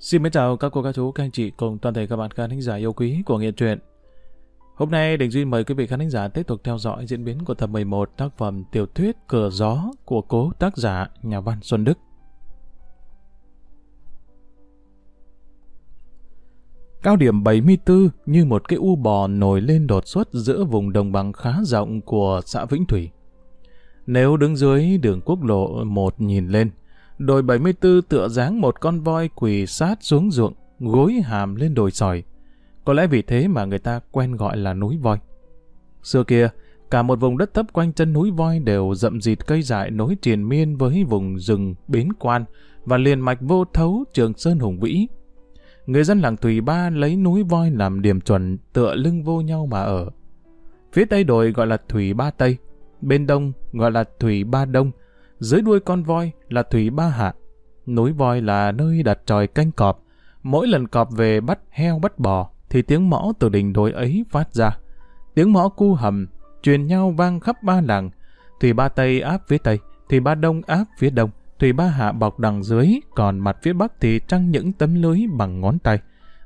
Xin mến chào các cô, các chú, các anh chị cùng toàn thể các bạn khán thính giả yêu quý của Nghiện Truyện. Hôm nay Đình Duy mời quý vị khán thính giả tiếp tục theo dõi diễn biến của tập 11 tác phẩm tiểu thuyết Cửa Gió của cố tác giả nhà văn Xuân Đức. Cao điểm 74 như một cái u bò nổi lên đột xuất giữa vùng đồng bằng khá rộng của xã Vĩnh Thủy. Nếu đứng dưới đường quốc lộ 1 nhìn lên, đồi 74 tựa dáng một con voi quỳ sát xuống ruộng, gối hàm lên đồi sỏi. Có lẽ vì thế mà người ta quen gọi là núi voi. Xưa kia, cả một vùng đất thấp quanh chân núi voi đều rậm rịt cây dại nối triền miên với vùng rừng bến quan và liền mạch vô thấu trường sơn hùng vĩ. Người dân làng Thủy Ba lấy núi voi làm điểm chuẩn tựa lưng vô nhau mà ở. Phía tây đồi gọi là Thủy Ba Tây, bên đông gọi là Thủy Ba Đông, dưới đuôi con voi là Thủy Ba Hạ. Núi voi là nơi đặt tròi canh cọp. Mỗi lần cọp về bắt heo bắt bò, thì tiếng mõ từ đỉnh đồi ấy phát ra. Tiếng mõ cu hầm, truyền nhau vang khắp ba làng. Thủy Ba Tây áp phía Tây, Thủy Ba Đông áp phía Đông, Thủy Ba Hạ bọc đằng dưới, còn mặt phía Bắc thì trăng những tấm lưới bằng ngón tay.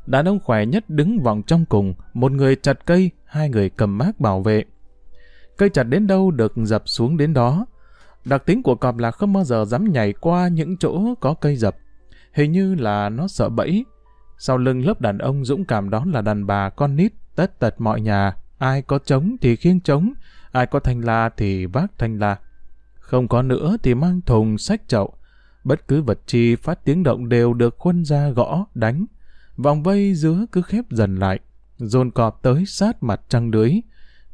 Đàn ông khỏe nhất đứng vòng trong cùng, một người chặt cây, hai người cầm mác bảo vệ. Cây chặt đến đâu được dập xuống đến đó, Đặc tính của cọp là không bao giờ dám nhảy qua những chỗ có cây dập. Hình như là nó sợ bẫy. Sau lưng lớp đàn ông dũng cảm đó là đàn bà con nít, tất tật mọi nhà. Ai có trống thì khiêng trống, ai có thanh la thì vác thanh la. Không có nữa thì mang thùng sách chậu. Bất cứ vật chi phát tiếng động đều được khuân ra gõ, đánh. Vòng vây dứa cứ khép dần lại. Dồn cọp tới sát mặt trăng lưới.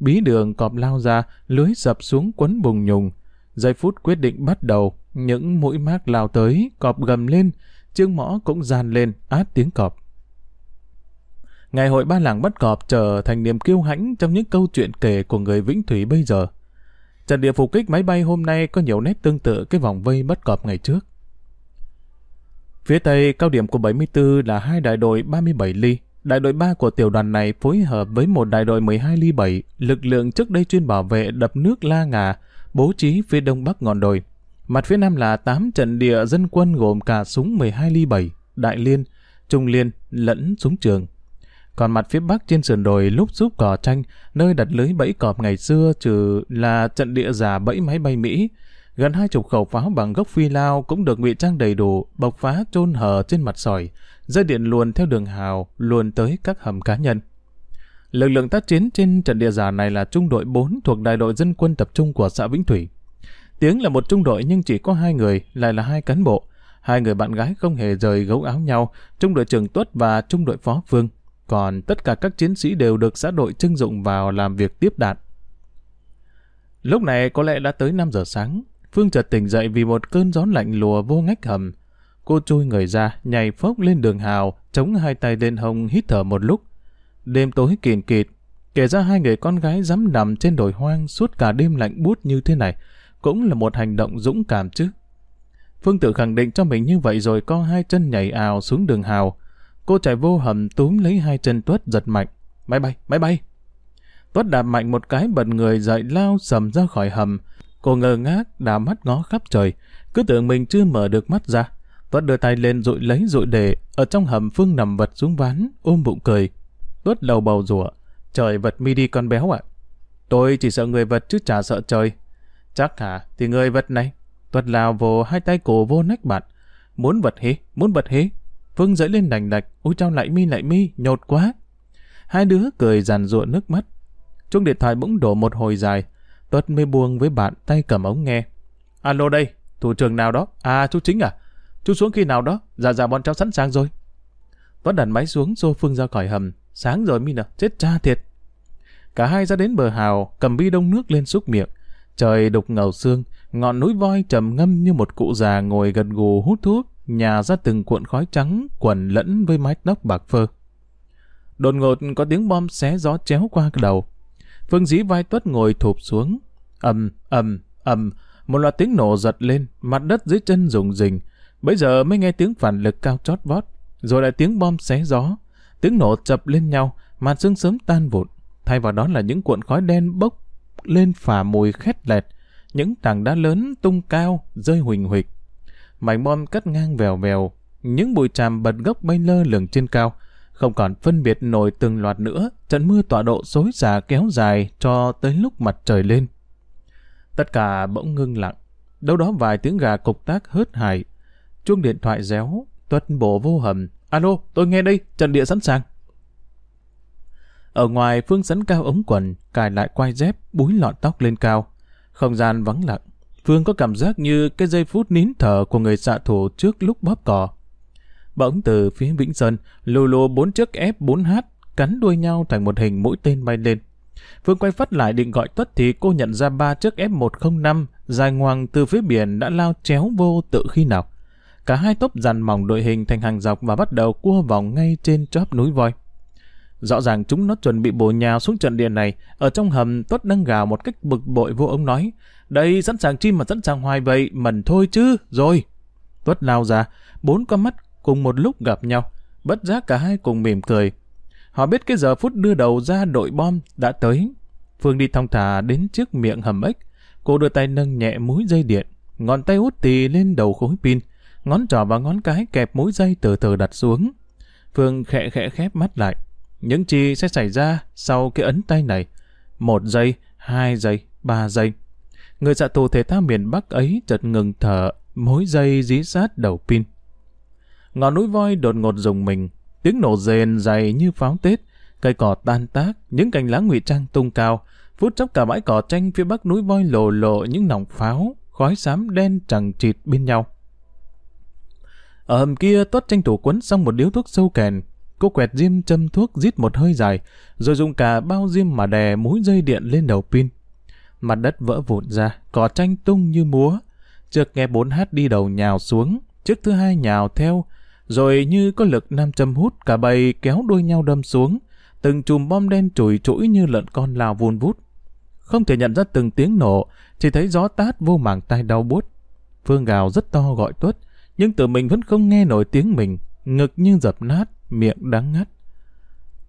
Bí đường cọp lao ra, lưới sập xuống quấn bùng nhùng. Giây phút quyết định bắt đầu, những mũi mác lao tới, cọp gầm lên, chương mõ cũng gian lên, át tiếng cọp. Ngày hội ba làng bắt cọp trở thành niềm kiêu hãnh trong những câu chuyện kể của người Vĩnh Thủy bây giờ. Trận địa phục kích máy bay hôm nay có nhiều nét tương tự cái vòng vây bắt cọp ngày trước. Phía Tây, cao điểm của 74 là hai đại đội 37 ly. Đại đội 3 của tiểu đoàn này phối hợp với một đại đội 12 ly 7, lực lượng trước đây chuyên bảo vệ đập nước La Ngà, bố trí phía đông bắc ngọn đồi. Mặt phía nam là 8 trận địa dân quân gồm cả súng 12 ly 7, đại liên, trung liên, lẫn súng trường. Còn mặt phía bắc trên sườn đồi lúc giúp cỏ tranh, nơi đặt lưới bẫy cọp ngày xưa trừ là trận địa giả bẫy máy bay Mỹ. Gần hai chục khẩu pháo bằng gốc phi lao cũng được ngụy trang đầy đủ, bộc phá trôn hở trên mặt sỏi, dây điện luồn theo đường hào, luồn tới các hầm cá nhân. Lực lượng tác chiến trên trận địa giả này là trung đội 4 thuộc đại đội dân quân tập trung của xã Vĩnh Thủy. Tiếng là một trung đội nhưng chỉ có hai người, lại là hai cán bộ. Hai người bạn gái không hề rời gấu áo nhau, trung đội trưởng Tuất và trung đội phó Phương. Còn tất cả các chiến sĩ đều được xã đội trưng dụng vào làm việc tiếp đạn. Lúc này có lẽ đã tới 5 giờ sáng. Phương chợt tỉnh dậy vì một cơn gió lạnh lùa vô ngách hầm. Cô chui người ra, nhảy phốc lên đường hào, chống hai tay lên hông hít thở một lúc. Đêm tối kìn kịt, kể ra hai người con gái dám nằm trên đồi hoang suốt cả đêm lạnh buốt như thế này, cũng là một hành động dũng cảm chứ. Phương tự khẳng định cho mình như vậy rồi co hai chân nhảy ào xuống đường hào. Cô chạy vô hầm túm lấy hai chân tuất giật mạnh. Máy bay, máy bay. Tuất đạp mạnh một cái bật người dậy lao sầm ra khỏi hầm. Cô ngơ ngác, đã mắt ngó khắp trời. Cứ tưởng mình chưa mở được mắt ra. Tuất đưa tay lên rụi lấy rụi để. Ở trong hầm Phương nằm vật xuống ván, ôm bụng cười. Tuất đầu bầu rủa Trời vật mi đi con béo ạ. Tôi chỉ sợ người vật chứ chả sợ trời. Chắc hả? Thì người vật này. Tuất lào vồ hai tay cổ vô nách bạn. Muốn vật hế, muốn vật hế. Vâng, Phương dẫy lên đành đạch. Ôi trong lại mi lại mi, nhột quá. Hai đứa cười giàn ruộng nước mắt. chuông điện thoại bỗng đổ một hồi dài. Tuất mới buông với bạn tay cầm ống nghe. Alo đây, thủ trưởng nào đó? À, chú chính à? Chú xuống khi nào đó? Dạ dạ bọn cháu sẵn sàng rồi. Tuất đặt máy xuống xô Phương ra khỏi hầm. Sáng rồi Mina, chết cha thiệt. Cả hai ra đến bờ hào, cầm bi đông nước lên xúc miệng. Trời đục ngầu sương, ngọn núi voi trầm ngâm như một cụ già ngồi gần gù hút thuốc, nhà ra từng cuộn khói trắng quẩn lẫn với mái tóc bạc phơ. Đột ngột có tiếng bom xé gió chéo qua cái đầu. Phương dí vai tuất ngồi thụp xuống. ầm ầm ầm một loạt tiếng nổ giật lên, mặt đất dưới chân rùng rình. Bây giờ mới nghe tiếng phản lực cao chót vót, rồi lại tiếng bom xé gió. Tiếng nổ chập lên nhau, màn sương sớm tan vụn. Thay vào đó là những cuộn khói đen bốc lên phả mùi khét lẹt. Những tảng đá lớn tung cao, rơi huỳnh huỳnh. Mảnh bom cắt ngang vèo vèo. những bụi tràm bật gốc bay lơ lửng trên cao, không còn phân biệt nổi từng loạt nữa, trận mưa tọa độ xối xả kéo dài cho tới lúc mặt trời lên. Tất cả bỗng ngưng lặng, đâu đó vài tiếng gà cục tác hớt hải. Chuông điện thoại réo, tuất bổ vô hầm. Alo, tôi nghe đây, trận địa sẵn sàng. Ở ngoài Phương sấn cao ống quần, cài lại quai dép, búi lọn tóc lên cao. Không gian vắng lặng. Phương có cảm giác như cái giây phút nín thở của người xạ thủ trước lúc bóp cò. Bỗng từ phía Vĩnh Sơn, lù lù bốn chiếc F4H cắn đuôi nhau thành một hình mũi tên bay lên. Phương quay phát lại định gọi tuất thì cô nhận ra ba chiếc F105 dài ngoằng từ phía biển đã lao chéo vô tự khi nào. Cả hai tốp dàn mỏng đội hình thành hàng dọc và bắt đầu cua vòng ngay trên chóp núi voi. Rõ ràng chúng nó chuẩn bị bổ nhào xuống trận địa này. Ở trong hầm, Tuất đang gào một cách bực bội vô ông nói. Đây, sẵn sàng chim mà sẵn sàng hoài vậy, mần thôi chứ, rồi. Tuất lao ra, bốn con mắt cùng một lúc gặp nhau. Bất giác cả hai cùng mỉm cười. Họ biết cái giờ phút đưa đầu ra đội bom đã tới. Phương đi thong thả đến trước miệng hầm ếch. Cô đưa tay nâng nhẹ mũi dây điện, ngón tay út tì lên đầu khối pin, ngón trỏ và ngón cái kẹp mũi dây từ từ đặt xuống. Phương khẽ khẽ khép mắt lại. Những chi sẽ xảy ra sau cái ấn tay này. Một giây, hai giây, ba giây. Người xạ tù thể thao miền Bắc ấy chợt ngừng thở, mối dây dí sát đầu pin. Ngọn núi voi đột ngột rùng mình, tiếng nổ rền dày như pháo tết, cây cỏ tan tác, những cành lá ngụy trang tung cao, phút chốc cả bãi cỏ tranh phía bắc núi voi lồ lộ những nòng pháo, khói xám đen chẳng chịt bên nhau. Ở hầm kia tuất tranh thủ quấn xong một điếu thuốc sâu kèn, cô quẹt diêm châm thuốc rít một hơi dài, rồi dùng cả bao diêm mà đè mũi dây điện lên đầu pin. Mặt đất vỡ vụn ra, cỏ tranh tung như múa. Trước nghe bốn hát đi đầu nhào xuống, chiếc thứ hai nhào theo, rồi như có lực nam châm hút cả bầy kéo đuôi nhau đâm xuống, từng chùm bom đen chùi chũi như lợn con lao vun vút. Không thể nhận ra từng tiếng nổ, chỉ thấy gió tát vô màng tai đau buốt. Phương gào rất to gọi tuất, nhưng tự mình vẫn không nghe nổi tiếng mình, ngực như dập nát, miệng đắng ngắt.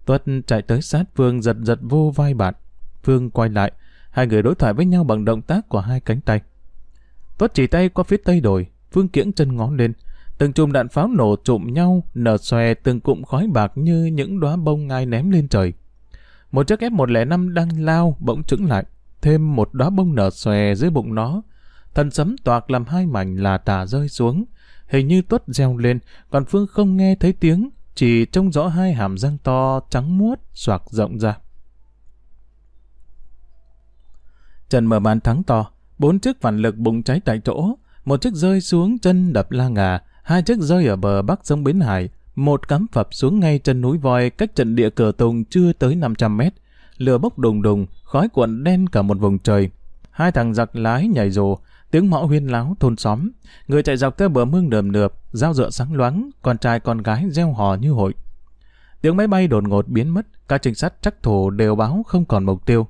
Tuất chạy tới sát Phương giật giật vô vai bạn. Phương quay lại, hai người đối thoại với nhau bằng động tác của hai cánh tay. Tuất chỉ tay qua phía tây đồi, Phương kiễng chân ngón lên, Từng chùm đạn pháo nổ trụm nhau, nở xòe từng cụm khói bạc như những đóa bông ngai ném lên trời. Một chiếc F-105 đang lao, bỗng trứng lại. Thêm một đóa bông nở xòe dưới bụng nó. Thần sấm toạc làm hai mảnh là tả rơi xuống. Hình như tuất reo lên, còn Phương không nghe thấy tiếng, chỉ trông rõ hai hàm răng to, trắng muốt, xoạc rộng ra. Trần mở bàn thắng to, bốn chiếc phản lực bùng cháy tại chỗ, một chiếc rơi xuống chân đập la ngà, hai chiếc rơi ở bờ bắc sông Bến Hải, một cắm phập xuống ngay chân núi voi cách trận địa cửa tùng chưa tới 500 mét. Lửa bốc đùng đùng, khói cuộn đen cả một vùng trời. Hai thằng giặc lái nhảy rồ, tiếng mõ huyên láo thôn xóm. Người chạy dọc theo bờ mương đờm nượp, dao dựa sáng loáng, con trai con gái reo hò như hội. Tiếng máy bay đột ngột biến mất, các trinh sát chắc thủ đều báo không còn mục tiêu.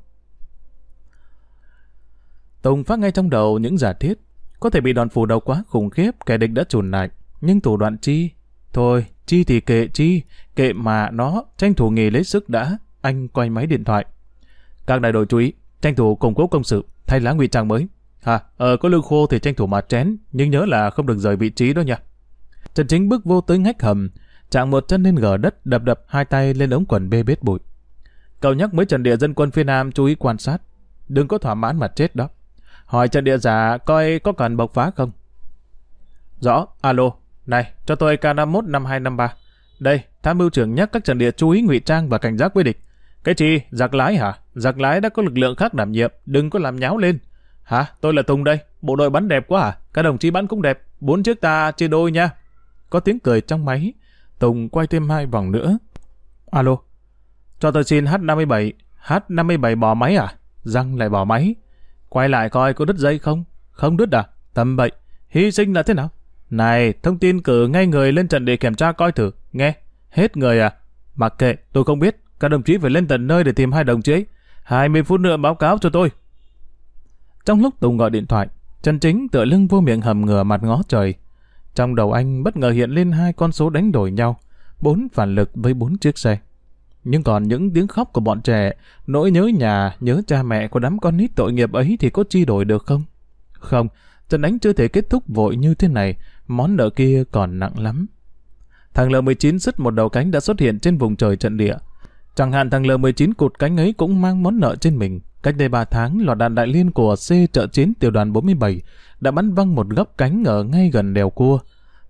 Tùng phát ngay trong đầu những giả thiết. Có thể bị đòn phủ đầu quá khủng khiếp, kẻ địch đã trùn lại. Nhưng thủ đoạn chi? Thôi, chi thì kệ chi, kệ mà nó, tranh thủ nghỉ lấy sức đã. Anh quay máy điện thoại. Các đại đội chú ý, tranh thủ củng cố công sự, thay lá ngụy trang mới à ờ có lương khô thì tranh thủ mà chén, nhưng nhớ là không được rời vị trí đó nha. Trần Chính bước vô tới ngách hầm, chạm một chân lên gờ đất, đập đập hai tay lên ống quần bê bết bụi. Cậu nhắc mấy trần địa dân quân phía Nam chú ý quan sát, đừng có thỏa mãn mà chết đó. Hỏi trần địa giả coi có cần bộc phá không? Rõ, alo, này, cho tôi K515253. Đây, tham mưu trưởng nhắc các trần địa chú ý ngụy trang và cảnh giác với địch. Cái chi, giặc lái hả? Giặc lái đã có lực lượng khác đảm nhiệm, đừng có làm nháo lên. Hả? Tôi là Tùng đây, bộ đội bắn đẹp quá à? Các đồng chí bắn cũng đẹp, bốn chiếc ta chia đôi nha. Có tiếng cười trong máy, Tùng quay thêm hai vòng nữa. Alo, cho tôi xin H57, H57 bỏ máy à? Răng lại bỏ máy. Quay lại coi có đứt dây không? Không đứt à? Tầm bậy. Hy sinh là thế nào? Này, thông tin cử ngay người lên trận để kiểm tra coi thử. Nghe, hết người à? Mặc kệ, tôi không biết. Các đồng chí phải lên tận nơi để tìm hai đồng chí. 20 phút nữa báo cáo cho tôi. Trong lúc Tùng gọi điện thoại, Trần Chính tựa lưng vô miệng hầm ngửa mặt ngó trời. Trong đầu anh bất ngờ hiện lên hai con số đánh đổi nhau, bốn phản lực với bốn chiếc xe. Nhưng còn những tiếng khóc của bọn trẻ, nỗi nhớ nhà, nhớ cha mẹ của đám con nít tội nghiệp ấy thì có chi đổi được không? Không, trận đánh chưa thể kết thúc vội như thế này, món nợ kia còn nặng lắm. Thằng L19 sứt một đầu cánh đã xuất hiện trên vùng trời trận địa. Chẳng hạn thằng L19 cụt cánh ấy cũng mang món nợ trên mình. Cách đây 3 tháng, loạt đạn đại liên của C trợ chiến tiểu đoàn 47 đã bắn văng một góc cánh ở ngay gần đèo cua.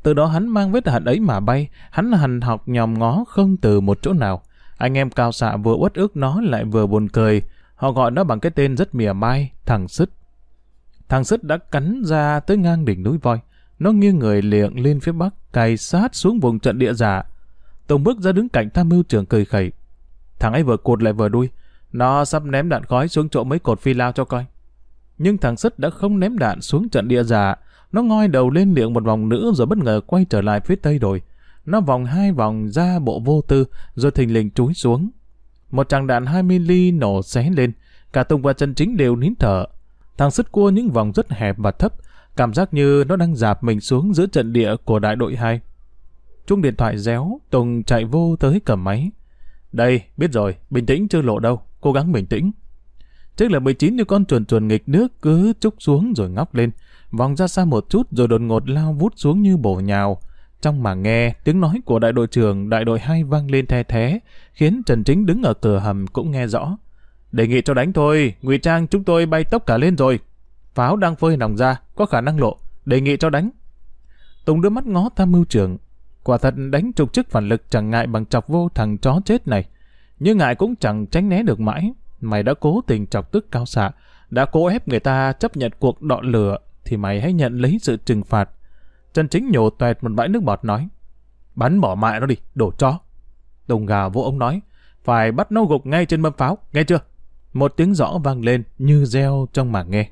Từ đó hắn mang vết hận ấy mà bay, hắn hành học nhòm ngó không từ một chỗ nào. Anh em cao xạ vừa uất ức nó lại vừa buồn cười. Họ gọi nó bằng cái tên rất mỉa mai, thằng Sứt. Thằng Sứt đã cắn ra tới ngang đỉnh núi voi. Nó nghiêng người liệng lên phía bắc, cày sát xuống vùng trận địa giả. Tổng bước ra đứng cạnh tham mưu trưởng cười khẩy. Thằng ấy vừa cụt lại vừa đuôi. Nó sắp ném đạn khói xuống chỗ mấy cột phi lao cho coi. Nhưng thằng Sứt đã không ném đạn xuống trận địa giả. Nó ngoi đầu lên liệng một vòng nữa rồi bất ngờ quay trở lại phía tây đồi. Nó vòng hai vòng ra bộ vô tư, rồi thình lình chúi xuống. Một tràng đạn 20mm nổ xé lên, cả Tùng và chân Chính đều nín thở. Thằng sứt cua những vòng rất hẹp và thấp, cảm giác như nó đang dạp mình xuống giữa trận địa của đại đội 2. Chuông điện thoại réo, Tùng chạy vô tới cầm máy. Đây, biết rồi, bình tĩnh chưa lộ đâu, cố gắng bình tĩnh. Chiếc là 19 như con chuồn chuồn nghịch nước cứ trúc xuống rồi ngóc lên, vòng ra xa một chút rồi đột ngột lao vút xuống như bổ nhào. Trong mà nghe, tiếng nói của đại đội trưởng đại đội 2 vang lên the thế, khiến Trần Chính đứng ở cửa hầm cũng nghe rõ. Đề nghị cho đánh thôi, ngụy trang chúng tôi bay tốc cả lên rồi. Pháo đang phơi nòng ra, có khả năng lộ, đề nghị cho đánh. Tùng đưa mắt ngó tham mưu trưởng. Quả thật đánh trục chức phản lực chẳng ngại bằng chọc vô thằng chó chết này. Nhưng ngại cũng chẳng tránh né được mãi. Mày đã cố tình chọc tức cao xạ, đã cố ép người ta chấp nhận cuộc đọ lửa, thì mày hãy nhận lấy sự trừng phạt. Trần Chính nhổ toẹt một bãi nước bọt nói. Bắn bỏ mại nó đi, đổ chó. Đồng gà vô ông nói, phải bắt nó gục ngay trên mâm pháo, nghe chưa? Một tiếng rõ vang lên như reo trong mảng nghe.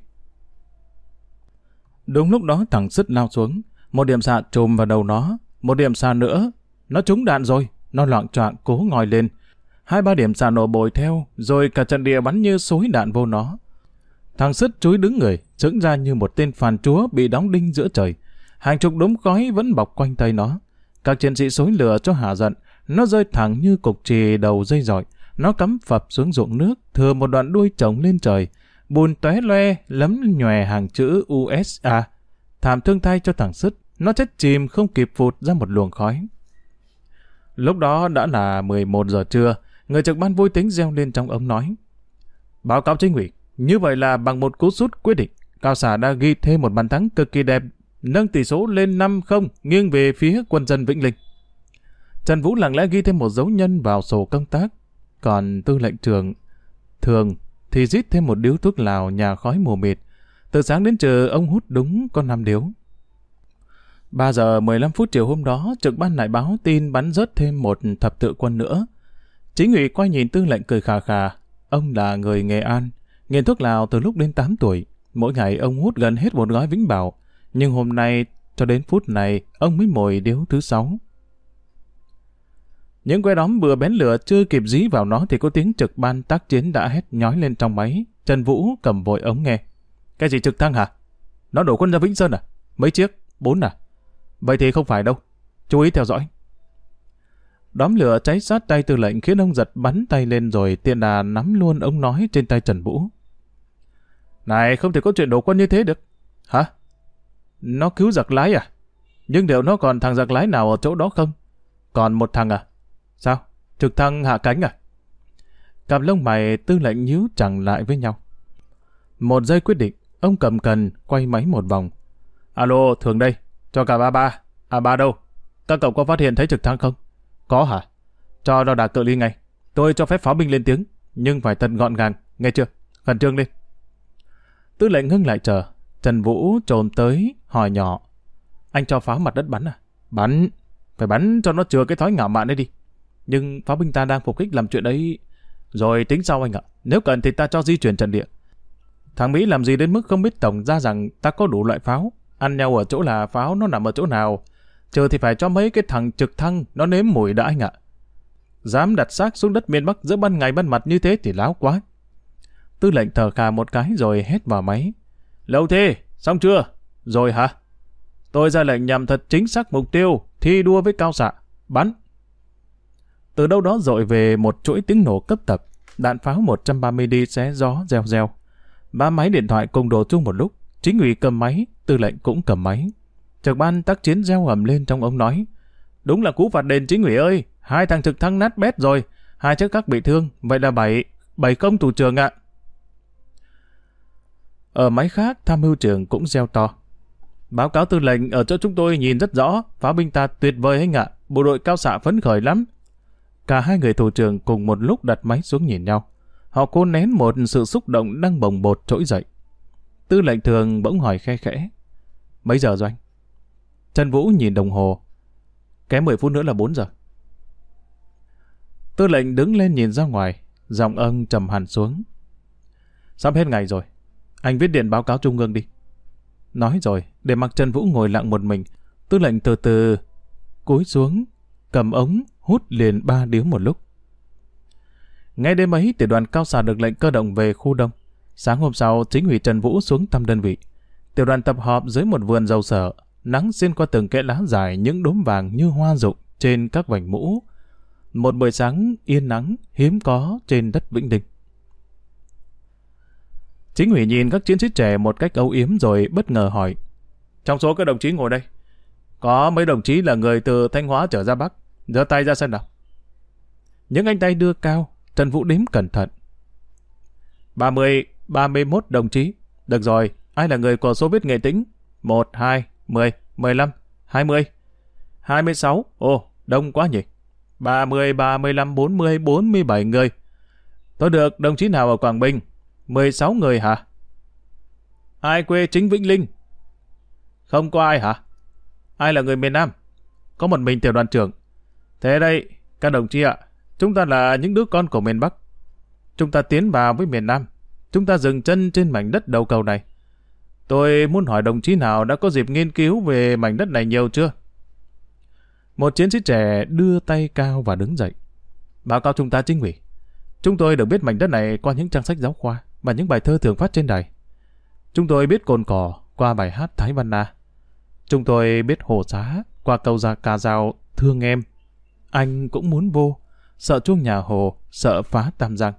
Đúng lúc đó thằng sứt lao xuống, một điểm xạ trùm vào đầu nó, một điểm xa nữa, nó trúng đạn rồi, nó loạn choạng cố ngồi lên. Hai ba điểm xạ nổ bồi theo, rồi cả trận địa bắn như xối đạn vô nó. Thằng sứt chúi đứng người, trứng ra như một tên phàn chúa bị đóng đinh giữa trời. Hàng chục đốm khói vẫn bọc quanh tay nó. Các chiến sĩ xối lửa cho hạ giận, nó rơi thẳng như cục chì đầu dây dọi. Nó cắm phập xuống ruộng nước, thừa một đoạn đuôi trồng lên trời. Bùn tóe loe, lấm nhòe hàng chữ USA. Thảm thương thay cho thằng sứt, nó chết chìm không kịp phụt ra một luồng khói. Lúc đó đã là 11 giờ trưa, người trực ban vui tính reo lên trong ống nói. Báo cáo chính ủy, như vậy là bằng một cú sút quyết định, Cao Xà đã ghi thêm một bàn thắng cực kỳ đẹp, nâng tỷ số lên 5-0, nghiêng về phía quân dân Vĩnh Linh. Trần Vũ lặng lẽ ghi thêm một dấu nhân vào sổ công tác, còn tư lệnh trường thường thì rít thêm một điếu thuốc lào nhà khói mù mịt. Từ sáng đến trưa ông hút đúng con năm điếu. 3 giờ 15 phút chiều hôm đó, trực ban lại báo tin bắn rớt thêm một thập tự quân nữa. Chính ủy quay nhìn tư lệnh cười khà khà. Ông là người Nghệ An, nghiện thuốc lào từ lúc đến 8 tuổi. Mỗi ngày ông hút gần hết một gói vĩnh bảo. Nhưng hôm nay, cho đến phút này, ông mới mồi điếu thứ sáu. Những que đóm vừa bén lửa chưa kịp dí vào nó thì có tiếng trực ban tác chiến đã hét nhói lên trong máy. Trần Vũ cầm vội ống nghe. Cái gì trực thăng hả? Nó đổ quân ra Vĩnh Sơn à? Mấy chiếc? Bốn à? Vậy thì không phải đâu. Chú ý theo dõi. Đóm lửa cháy sát tay tư lệnh khiến ông giật bắn tay lên rồi tiện đà nắm luôn ông nói trên tay Trần Vũ. Này, không thể có chuyện đổ quân như thế được. Hả? Nó cứu giặc lái à? Nhưng liệu nó còn thằng giặc lái nào ở chỗ đó không? Còn một thằng à? Sao? Trực thăng hạ cánh à? Cặp lông mày tư lệnh nhíu chẳng lại với nhau. Một giây quyết định, ông cầm cần, quay máy một vòng. Alo, thường đây, cho cả ba ba. À ba đâu? Các cậu có phát hiện thấy trực thăng không? Có hả? Cho đo đạc cự ly ngay. Tôi cho phép pháo binh lên tiếng, nhưng phải thật gọn gàng, nghe chưa? Khẩn trương lên. Tư lệnh ngưng lại chờ. Trần Vũ trồm tới, hỏi nhỏ. Anh cho pháo mặt đất bắn à? Bắn. Phải bắn cho nó chừa cái thói ngạo mạn ấy đi. Nhưng pháo binh ta đang phục kích làm chuyện ấy. Rồi tính sau anh ạ. Nếu cần thì ta cho di chuyển trận địa. Thằng Mỹ làm gì đến mức không biết tổng ra rằng ta có đủ loại pháo. Ăn nhau ở chỗ là pháo nó nằm ở chỗ nào. Chờ thì phải cho mấy cái thằng trực thăng nó nếm mùi đã anh ạ. Dám đặt xác xuống đất miền Bắc giữa ban ngày ban mặt như thế thì láo quá. Tư lệnh thở khà một cái rồi hét vào máy. Lâu thế, xong chưa? Rồi hả? Tôi ra lệnh nhằm thật chính xác mục tiêu, thi đua với cao xạ. Bắn! Từ đâu đó dội về một chuỗi tiếng nổ cấp tập, đạn pháo 130 đi xé gió reo reo. Ba máy điện thoại cùng đổ chung một lúc, chính ủy cầm máy, tư lệnh cũng cầm máy. Trực ban tác chiến reo ầm lên trong ông nói, đúng là cú phạt đền chính ủy ơi, hai thằng trực thăng nát bét rồi, hai chiếc khác bị thương, vậy là bảy, bảy công thủ trưởng ạ. Ở máy khác, tham mưu trưởng cũng reo to. Báo cáo tư lệnh ở chỗ chúng tôi nhìn rất rõ, pháo binh ta tuyệt vời anh ạ, bộ đội cao xạ phấn khởi lắm. Cả hai người thủ trưởng cùng một lúc đặt máy xuống nhìn nhau. Họ cố nén một sự xúc động đang bồng bột trỗi dậy. Tư lệnh thường bỗng hỏi khe khẽ. Mấy giờ rồi anh? Trần Vũ nhìn đồng hồ. Kém 10 phút nữa là 4 giờ. Tư lệnh đứng lên nhìn ra ngoài, giọng ân trầm hẳn xuống. Sắp hết ngày rồi, anh viết điện báo cáo trung ương đi. Nói rồi, để mặc Trần Vũ ngồi lặng một mình, tư lệnh từ từ cúi xuống, cầm ống, hút liền ba điếu một lúc. Ngay đêm ấy, tiểu đoàn cao xà được lệnh cơ động về khu đông. Sáng hôm sau, chính ủy Trần Vũ xuống thăm đơn vị. Tiểu đoàn tập họp dưới một vườn dầu sở, nắng xuyên qua từng kẽ lá dài những đốm vàng như hoa rụng trên các vành mũ. Một buổi sáng yên nắng hiếm có trên đất Vĩnh Đình. Chính ủy nhìn các chiến sĩ trẻ một cách âu yếm rồi bất ngờ hỏi. Trong số các đồng chí ngồi đây, có mấy đồng chí là người từ Thanh Hóa trở ra Bắc, giơ tay ra sân nào. Những anh tay đưa cao, Trần Vũ đếm cẩn thận. 30, 31 đồng chí. Được rồi, ai là người của số viết nghệ tĩnh? 1, 2, 10, 15, 20, 26. Ồ, đông quá nhỉ. 30, 35, 40, 47 người. Tôi được đồng chí nào ở Quảng Bình? 16 người hả? Ai quê chính Vĩnh Linh? Không có ai hả? Ai là người miền Nam? Có một mình tiểu đoàn trưởng. Thế đây, các đồng chí ạ, chúng ta là những đứa con của miền Bắc. Chúng ta tiến vào với miền Nam. Chúng ta dừng chân trên mảnh đất đầu cầu này. Tôi muốn hỏi đồng chí nào đã có dịp nghiên cứu về mảnh đất này nhiều chưa? Một chiến sĩ trẻ đưa tay cao và đứng dậy. Báo cáo chúng ta chính ủy. Chúng tôi được biết mảnh đất này qua những trang sách giáo khoa và những bài thơ thường phát trên đài. Chúng tôi biết cồn cỏ qua bài hát Thái Văn Na. Chúng tôi biết hồ xá qua câu ra ca dao thương em. Anh cũng muốn vô, sợ chuông nhà hồ, sợ phá tam giang.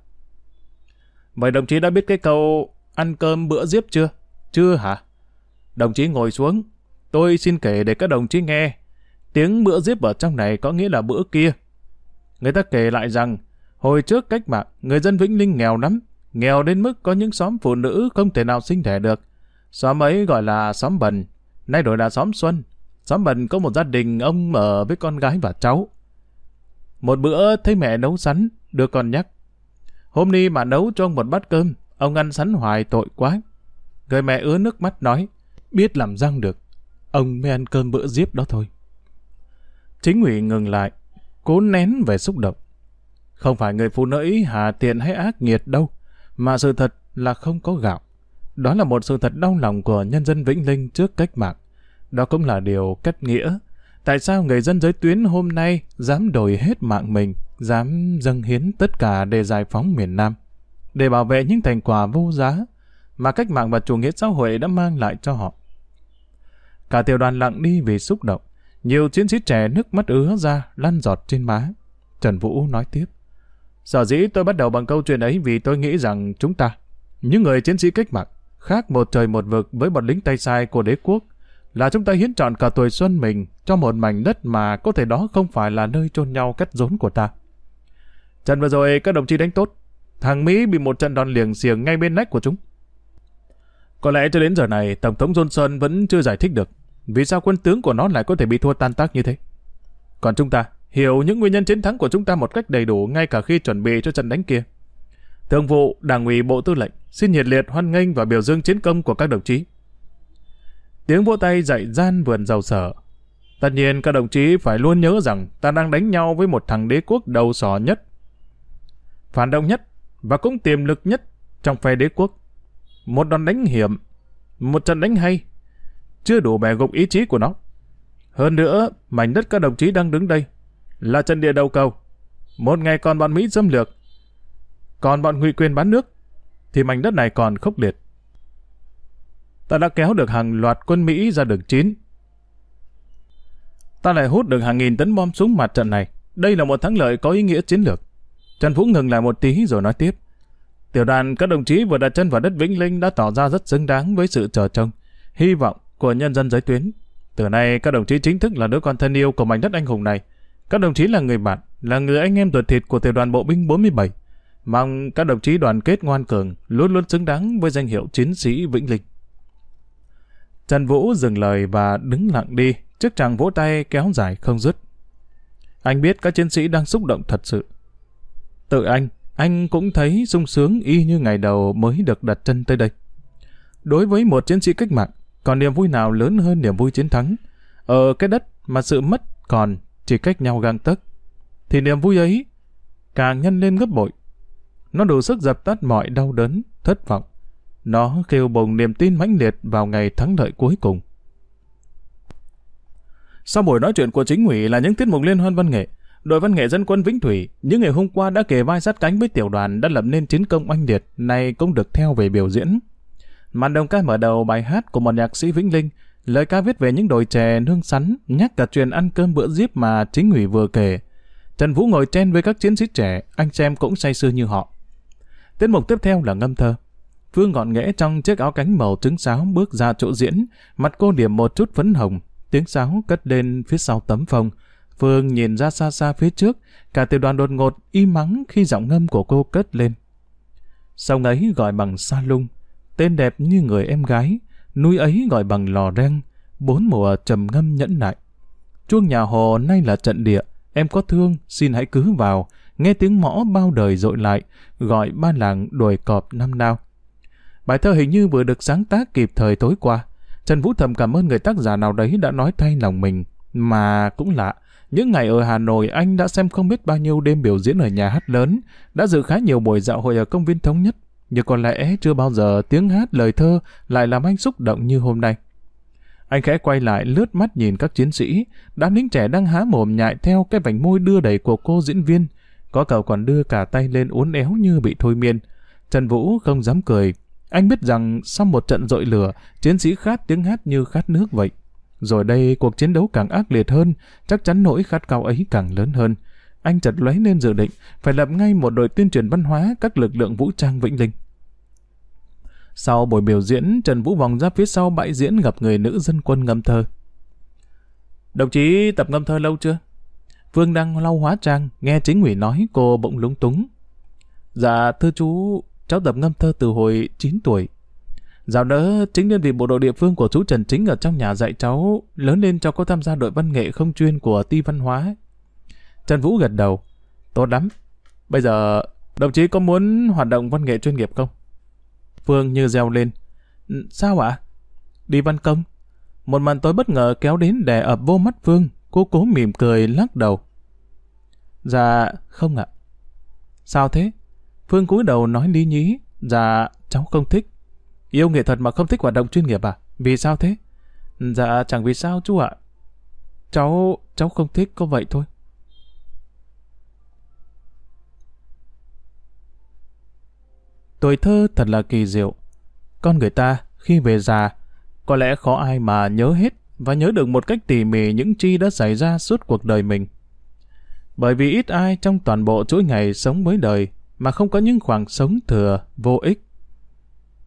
Vậy đồng chí đã biết cái câu ăn cơm bữa diếp chưa? Chưa hả? Đồng chí ngồi xuống. Tôi xin kể để các đồng chí nghe. Tiếng bữa diếp ở trong này có nghĩa là bữa kia. Người ta kể lại rằng, hồi trước cách mạng, người dân Vĩnh Linh nghèo lắm. Nghèo đến mức có những xóm phụ nữ không thể nào sinh đẻ được. Xóm ấy gọi là xóm bần, nay đổi là xóm xuân. Xóm bần có một gia đình ông ở với con gái và cháu. Một bữa thấy mẹ nấu sắn, đưa con nhắc. Hôm nay mà nấu cho ông một bát cơm, ông ăn sắn hoài tội quá. Người mẹ ứa nước mắt nói, biết làm răng được, ông mới ăn cơm bữa diếp đó thôi. Chính ủy ngừng lại, cố nén về xúc động. Không phải người phụ nữ hà tiện hay ác nghiệt đâu, mà sự thật là không có gạo. Đó là một sự thật đau lòng của nhân dân Vĩnh Linh trước cách mạng. Đó cũng là điều cách nghĩa. Tại sao người dân giới tuyến hôm nay dám đổi hết mạng mình, dám dâng hiến tất cả để giải phóng miền Nam, để bảo vệ những thành quả vô giá mà cách mạng và chủ nghĩa xã hội đã mang lại cho họ. Cả tiểu đoàn lặng đi vì xúc động. Nhiều chiến sĩ trẻ nước mắt ứa ra, lăn giọt trên má. Trần Vũ nói tiếp. Sở dĩ tôi bắt đầu bằng câu chuyện ấy vì tôi nghĩ rằng chúng ta, những người chiến sĩ cách mạng, khác một trời một vực với bọn lính tay sai của đế quốc, là chúng ta hiến chọn cả tuổi xuân mình cho một mảnh đất mà có thể đó không phải là nơi chôn nhau cắt rốn của ta. Trận vừa rồi các đồng chí đánh tốt. Thằng Mỹ bị một trận đòn liềng xiềng ngay bên nách của chúng. Có lẽ cho đến giờ này, Tổng thống Johnson vẫn chưa giải thích được vì sao quân tướng của nó lại có thể bị thua tan tác như thế. Còn chúng ta, hiểu những nguyên nhân chiến thắng của chúng ta một cách đầy đủ ngay cả khi chuẩn bị cho trận đánh kia. Thường vụ, Đảng ủy Bộ Tư lệnh xin nhiệt liệt hoan nghênh và biểu dương chiến công của các đồng chí. Tiếng vỗ tay dậy gian vườn giàu sở. Tất nhiên các đồng chí phải luôn nhớ rằng ta đang đánh nhau với một thằng đế quốc đầu sò nhất, phản động nhất và cũng tiềm lực nhất trong phe đế quốc. Một đòn đánh hiểm, một trận đánh hay, chưa đủ bẻ gục ý chí của nó. Hơn nữa, mảnh đất các đồng chí đang đứng đây là trận địa đầu cầu. Một ngày còn bọn Mỹ xâm lược, còn bọn ngụy quyền bán nước, thì mảnh đất này còn khốc liệt. Ta đã kéo được hàng loạt quân Mỹ ra đường chín. Ta lại hút được hàng nghìn tấn bom súng mặt trận này. Đây là một thắng lợi có ý nghĩa chiến lược. Trần Vũ ngừng lại một tí rồi nói tiếp. Tiểu đoàn các đồng chí vừa đặt chân vào đất Vĩnh Linh đã tỏ ra rất xứng đáng với sự chờ trông, hy vọng của nhân dân giới tuyến. Từ nay các đồng chí chính thức là đứa con thân yêu của mảnh đất anh hùng này. Các đồng chí là người bạn, là người anh em ruột thịt của tiểu đoàn bộ binh 47. Mong các đồng chí đoàn kết ngoan cường, luôn luôn xứng đáng với danh hiệu chiến sĩ Vĩnh Linh. Trần Vũ dừng lời và đứng lặng đi, trước chàng vỗ tay kéo dài không dứt. Anh biết các chiến sĩ đang xúc động thật sự. Tự anh, anh cũng thấy sung sướng y như ngày đầu mới được đặt chân tới đây. Đối với một chiến sĩ cách mạng, còn niềm vui nào lớn hơn niềm vui chiến thắng? Ở cái đất mà sự mất còn chỉ cách nhau gang tấc, thì niềm vui ấy càng nhân lên gấp bội. Nó đủ sức dập tắt mọi đau đớn, thất vọng. Nó kêu bồng niềm tin mãnh liệt vào ngày thắng lợi cuối cùng. Sau buổi nói chuyện của chính ủy là những tiết mục liên hoan văn nghệ, đội văn nghệ dân quân Vĩnh Thủy, những ngày hôm qua đã kề vai sát cánh với tiểu đoàn đã lập nên chiến công oanh liệt, nay cũng được theo về biểu diễn. Màn đồng ca mở đầu bài hát của một nhạc sĩ Vĩnh Linh, lời ca viết về những đồi chè nương sắn, nhắc cả chuyện ăn cơm bữa diếp mà chính ủy vừa kể. Trần Vũ ngồi trên với các chiến sĩ trẻ, anh xem cũng say sưa như họ. Tiết mục tiếp theo là ngâm thơ. Phương gọn nghẽ trong chiếc áo cánh màu trứng sáo bước ra chỗ diễn, mặt cô điểm một chút phấn hồng, tiếng sáo cất lên phía sau tấm phông. Phương nhìn ra xa xa phía trước, cả tiểu đoàn đột ngột im mắng khi giọng ngâm của cô cất lên. Sông ấy gọi bằng sa lung, tên đẹp như người em gái, núi ấy gọi bằng lò reng, bốn mùa trầm ngâm nhẫn nại. Chuông nhà hồ nay là trận địa, em có thương, xin hãy cứ vào, nghe tiếng mõ bao đời dội lại, gọi ba làng đuổi cọp năm nào. Bài thơ hình như vừa được sáng tác kịp thời tối qua. Trần Vũ thầm cảm ơn người tác giả nào đấy đã nói thay lòng mình. Mà cũng lạ, những ngày ở Hà Nội anh đã xem không biết bao nhiêu đêm biểu diễn ở nhà hát lớn, đã dự khá nhiều buổi dạo hội ở công viên Thống Nhất. Nhưng có lẽ chưa bao giờ tiếng hát lời thơ lại làm anh xúc động như hôm nay. Anh khẽ quay lại lướt mắt nhìn các chiến sĩ, đám lính trẻ đang há mồm nhại theo cái vành môi đưa đẩy của cô diễn viên. Có cậu còn đưa cả tay lên uốn éo như bị thôi miên. Trần Vũ không dám cười, anh biết rằng sau một trận dội lửa, chiến sĩ khát tiếng hát như khát nước vậy. Rồi đây cuộc chiến đấu càng ác liệt hơn, chắc chắn nỗi khát cao ấy càng lớn hơn. Anh chợt lấy lên dự định phải lập ngay một đội tuyên truyền văn hóa các lực lượng vũ trang Vĩnh Linh. Sau buổi biểu diễn, Trần Vũ vòng ra phía sau bãi diễn gặp người nữ dân quân ngâm thơ. Đồng chí tập ngâm thơ lâu chưa? Vương đang lau hóa trang, nghe chính ủy nói cô bỗng lúng túng. Dạ, thưa chú, cháu tập ngâm thơ từ hồi 9 tuổi. Dạo đó, chính đơn vị bộ đội địa phương của chú Trần Chính ở trong nhà dạy cháu, lớn lên cháu có tham gia đội văn nghệ không chuyên của ti văn hóa. Trần Vũ gật đầu. Tốt lắm. Bây giờ, đồng chí có muốn hoạt động văn nghệ chuyên nghiệp không? Phương như reo lên. Ừ, sao ạ? Đi văn công. Một màn tối bất ngờ kéo đến đè ập vô mắt Phương. Cô cố mỉm cười lắc đầu. Dạ, không ạ. Sao thế? Phương cúi đầu nói lý nhí. Dạ, cháu không thích. Yêu nghệ thuật mà không thích hoạt động chuyên nghiệp à? Vì sao thế? Dạ, chẳng vì sao chú ạ. Cháu, cháu không thích có vậy thôi. Tuổi thơ thật là kỳ diệu. Con người ta, khi về già, có lẽ khó ai mà nhớ hết và nhớ được một cách tỉ mỉ những chi đã xảy ra suốt cuộc đời mình. Bởi vì ít ai trong toàn bộ chuỗi ngày sống với đời mà không có những khoảng sống thừa, vô ích.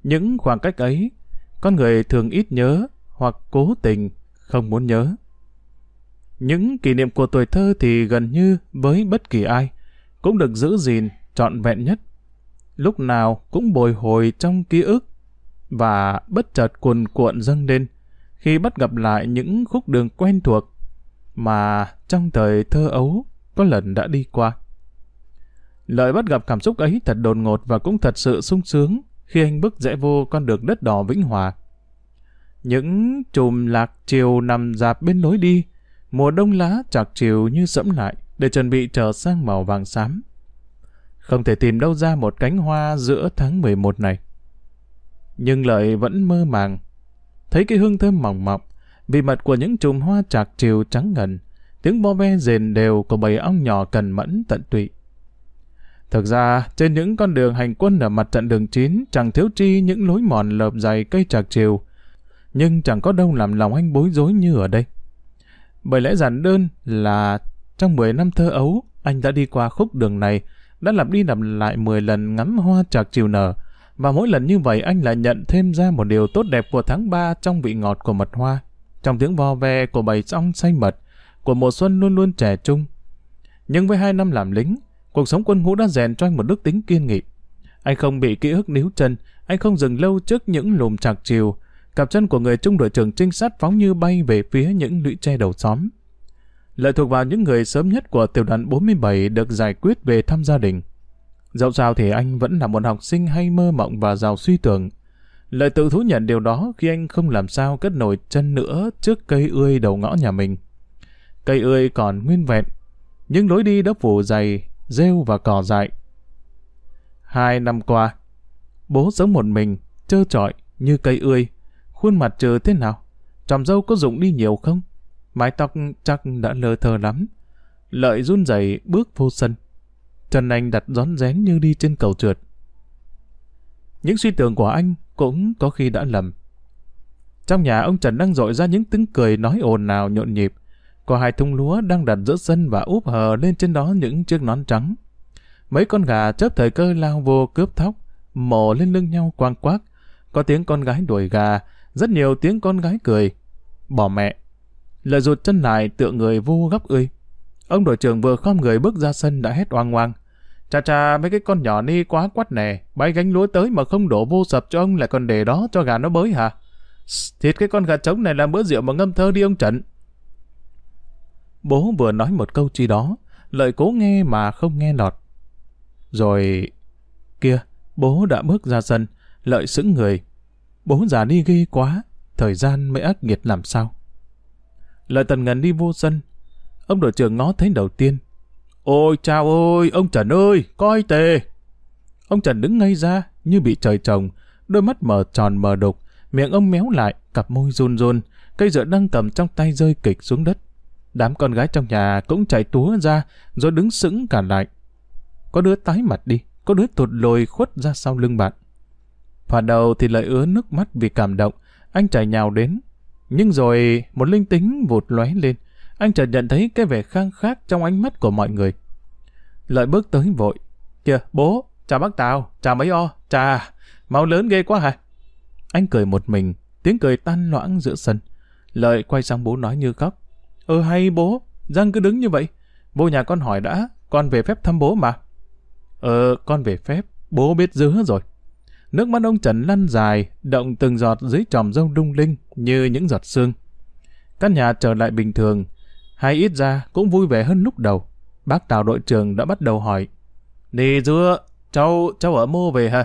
Những khoảng cách ấy, con người thường ít nhớ hoặc cố tình không muốn nhớ. Những kỷ niệm của tuổi thơ thì gần như với bất kỳ ai cũng được giữ gìn trọn vẹn nhất. Lúc nào cũng bồi hồi trong ký ức và bất chợt cuồn cuộn dâng lên khi bắt gặp lại những khúc đường quen thuộc mà trong thời thơ ấu có lần đã đi qua. Lợi bắt gặp cảm xúc ấy thật đột ngột và cũng thật sự sung sướng khi anh bước rẽ vô con đường đất đỏ Vĩnh Hòa. Những chùm lạc chiều nằm dạp bên lối đi, mùa đông lá chạc chiều như sẫm lại để chuẩn bị trở sang màu vàng xám. Không thể tìm đâu ra một cánh hoa giữa tháng 11 này. Nhưng Lợi vẫn mơ màng, thấy cái hương thơm mỏng mọng, vị mật của những chùm hoa chạc chiều trắng ngần, tiếng bo ve rền đều của bầy ong nhỏ cần mẫn tận tụy. Thực ra, trên những con đường hành quân ở mặt trận đường 9 chẳng thiếu chi những lối mòn lợp dày cây trạc chiều, nhưng chẳng có đâu làm lòng anh bối rối như ở đây. Bởi lẽ giản đơn là trong 10 năm thơ ấu, anh đã đi qua khúc đường này, đã lặp đi lặp lại 10 lần ngắm hoa trạc chiều nở, và mỗi lần như vậy anh lại nhận thêm ra một điều tốt đẹp của tháng 3 trong vị ngọt của mật hoa. trong tiếng vo ve của bầy ong xanh mật, của mùa xuân luôn luôn trẻ trung. Nhưng với hai năm làm lính, cuộc sống quân ngũ đã rèn cho anh một đức tính kiên nghị. Anh không bị ký ức níu chân, anh không dừng lâu trước những lùm chạc chiều. Cặp chân của người trung đội trưởng trinh sát phóng như bay về phía những lũy tre đầu xóm. Lợi thuộc vào những người sớm nhất của tiểu đoàn 47 được giải quyết về thăm gia đình. Dẫu sao thì anh vẫn là một học sinh hay mơ mộng và giàu suy tưởng. Lợi tự thú nhận điều đó khi anh không làm sao cất nổi chân nữa trước cây ươi đầu ngõ nhà mình. Cây ươi còn nguyên vẹn, nhưng lối đi đã phủ dày, rêu và cỏ dại. Hai năm qua, bố sống một mình, trơ trọi như cây ươi. Khuôn mặt trừ thế nào? Tròm dâu có dụng đi nhiều không? Mái tóc chắc đã lơ thơ lắm. Lợi run rẩy bước vô sân. Trần Anh đặt rón rén như đi trên cầu trượt. Những suy tưởng của anh cũng có khi đã lầm. Trong nhà ông Trần đang dội ra những tiếng cười nói ồn ào nhộn nhịp. Có hai thung lúa đang đặt giữa sân và úp hờ lên trên đó những chiếc nón trắng. Mấy con gà chớp thời cơ lao vô cướp thóc, mổ lên lưng nhau quang quác. Có tiếng con gái đuổi gà, rất nhiều tiếng con gái cười. Bỏ mẹ. Lợi rụt chân lại tựa người vô góc ươi. Ông đội trưởng vừa khom người bước ra sân đã hét oang oang. Chà chà, mấy cái con nhỏ ni quá quắt nè, bay gánh lúa tới mà không đổ vô sập cho ông lại còn để đó cho gà nó bới hả? Thịt cái con gà trống này làm bữa rượu mà ngâm thơ đi ông Trần. Bố vừa nói một câu chi đó, lợi cố nghe mà không nghe lọt. Rồi... Kia, bố đã bước ra sân, lợi sững người. Bố già đi ghê quá, thời gian mới ác nghiệt làm sao. Lợi tần ngần đi vô sân. Ông đội trưởng ngó thấy đầu tiên, Ôi chào ơi, ông Trần ơi, coi tề. Ông Trần đứng ngay ra, như bị trời trồng, đôi mắt mở tròn mở đục, miệng ông méo lại, cặp môi run run, cây dựa đang cầm trong tay rơi kịch xuống đất. Đám con gái trong nhà cũng chạy túa ra, rồi đứng sững cả lại. Có đứa tái mặt đi, có đứa tụt lồi khuất ra sau lưng bạn. Thoạt đầu thì lại ứa nước mắt vì cảm động, anh chạy nhào đến. Nhưng rồi một linh tính vụt lóe lên, anh chợt nhận thấy cái vẻ khang khác trong ánh mắt của mọi người. Lợi bước tới vội. Kìa, bố, chào bác Tào, chào mấy o, chà, máu lớn ghê quá hả? Anh cười một mình, tiếng cười tan loãng giữa sân. Lợi quay sang bố nói như khóc. Ờ, hay bố, Giang cứ đứng như vậy. Vô nhà con hỏi đã, con về phép thăm bố mà. Ờ, con về phép, bố biết dứa rồi. Nước mắt ông Trần lăn dài, động từng giọt dưới tròm râu đung linh như những giọt sương. Căn nhà trở lại bình thường, hay ít ra cũng vui vẻ hơn lúc đầu. Bác Tào đội trưởng đã bắt đầu hỏi. Nì dưa, cháu, cháu ở mô về hả?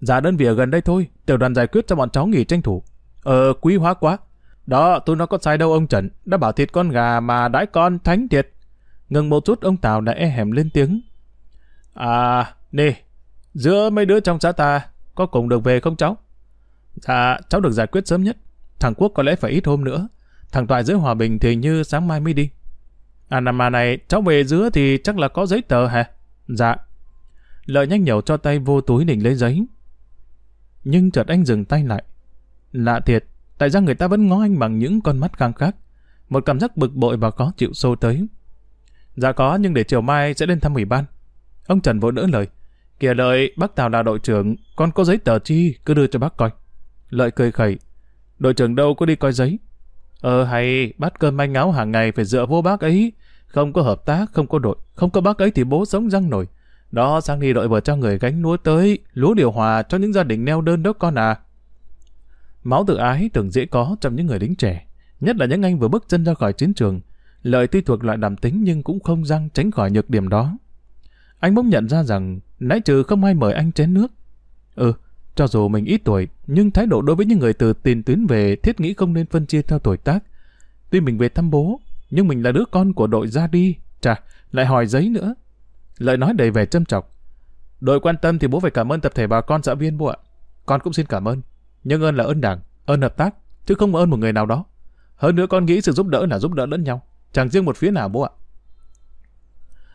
Dạ đơn vị ở gần đây thôi, tiểu đoàn giải quyết cho bọn cháu nghỉ tranh thủ. Ờ, quý hóa quá. Đó, tôi nó có sai đâu ông Trần, đã bảo thịt con gà mà đãi con thánh thiệt. Ngừng một chút ông Tào đã e hẻm lên tiếng. À, nè, giữa mấy đứa trong xã ta, có cùng được về không cháu? Dạ, cháu được giải quyết sớm nhất. Thằng Quốc có lẽ phải ít hôm nữa. Thằng Toại giữa hòa bình thì như sáng mai mới đi. À nằm mà này, cháu về giữa thì chắc là có giấy tờ hả? Dạ. Lợi nhanh nhẩu cho tay vô túi định lấy giấy. Nhưng chợt anh dừng tay lại. Lạ thiệt, tại ra người ta vẫn ngó anh bằng những con mắt khang khác? Một cảm giác bực bội và khó chịu sâu tới. Dạ có, nhưng để chiều mai sẽ lên thăm ủy ban. Ông Trần vội đỡ lời. Kìa lợi, bác Tào là đội trưởng, con có giấy tờ chi, cứ đưa cho bác coi. Lợi cười khẩy. Đội trưởng đâu có đi coi giấy. Ờ hay, bát cơm manh áo hàng ngày phải dựa vô bác ấy. Không có hợp tác, không có đội, không có bác ấy thì bố sống răng nổi. Đó, sang đi đội vừa cho người gánh lúa tới, lúa điều hòa cho những gia đình neo đơn đó con à. Máu tự ái tưởng dễ có trong những người lính trẻ, nhất là những anh vừa bước chân ra khỏi chiến trường. Lợi tuy thuộc loại đàm tính nhưng cũng không răng tránh khỏi nhược điểm đó. Anh bỗng nhận ra rằng, nãy trừ không ai mời anh chén nước. Ừ, cho dù mình ít tuổi, nhưng thái độ đối với những người từ tiền tuyến về thiết nghĩ không nên phân chia theo tuổi tác. Tuy mình về thăm bố, nhưng mình là đứa con của đội ra đi. Chà, lại hỏi giấy nữa. Lợi nói đầy vẻ châm chọc. Đội quan tâm thì bố phải cảm ơn tập thể bà con xã viên bố ạ. Con cũng xin cảm ơn. Nhưng ơn là ơn đảng, ơn hợp tác, chứ không ơn một người nào đó. Hơn nữa con nghĩ sự giúp đỡ là giúp đỡ lẫn nhau, chẳng riêng một phía nào bố ạ.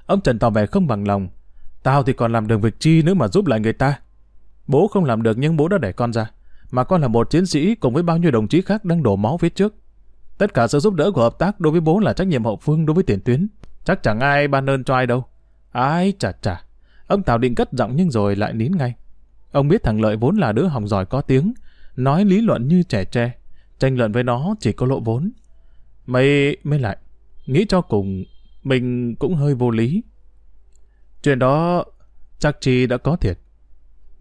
Ông Trần tỏ vẻ không bằng lòng. Tao thì còn làm được việc chi nữa mà giúp lại người ta. Bố không làm được nhưng bố đã đẻ con ra. Mà con là một chiến sĩ cùng với bao nhiêu đồng chí khác đang đổ máu phía trước. Tất cả sự giúp đỡ của hợp tác đối với bố là trách nhiệm hậu phương đối với tiền tuyến. Chắc chẳng ai ban ơn cho ai đâu. Ai chà chà. Ông Tào định cất giọng nhưng rồi lại nín ngay. Ông biết thằng Lợi vốn là đứa hỏng giỏi có tiếng, nói lý luận như trẻ tre. tranh luận với nó chỉ có lộ vốn. Mày mới lại, nghĩ cho cùng, mình cũng hơi vô lý. Chuyện đó chắc chi đã có thiệt.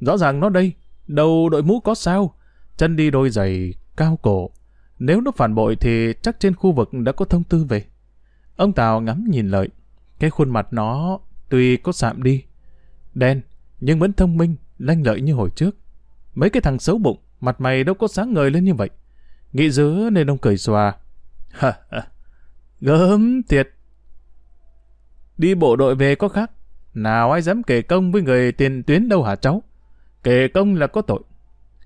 Rõ ràng nó đây, đầu đội mũ có sao, chân đi đôi giày cao cổ. Nếu nó phản bội thì chắc trên khu vực đã có thông tư về. Ông Tào ngắm nhìn lợi. Cái khuôn mặt nó tuy có sạm đi, đen, nhưng vẫn thông minh, lanh lợi như hồi trước. Mấy cái thằng xấu bụng, mặt mày đâu có sáng ngời lên như vậy. Nghĩ dữ nên ông cười xòa. Ha ha, gớm thiệt. Đi bộ đội về có khác. Nào ai dám kể công với người tiền tuyến đâu hả cháu? Kể công là có tội.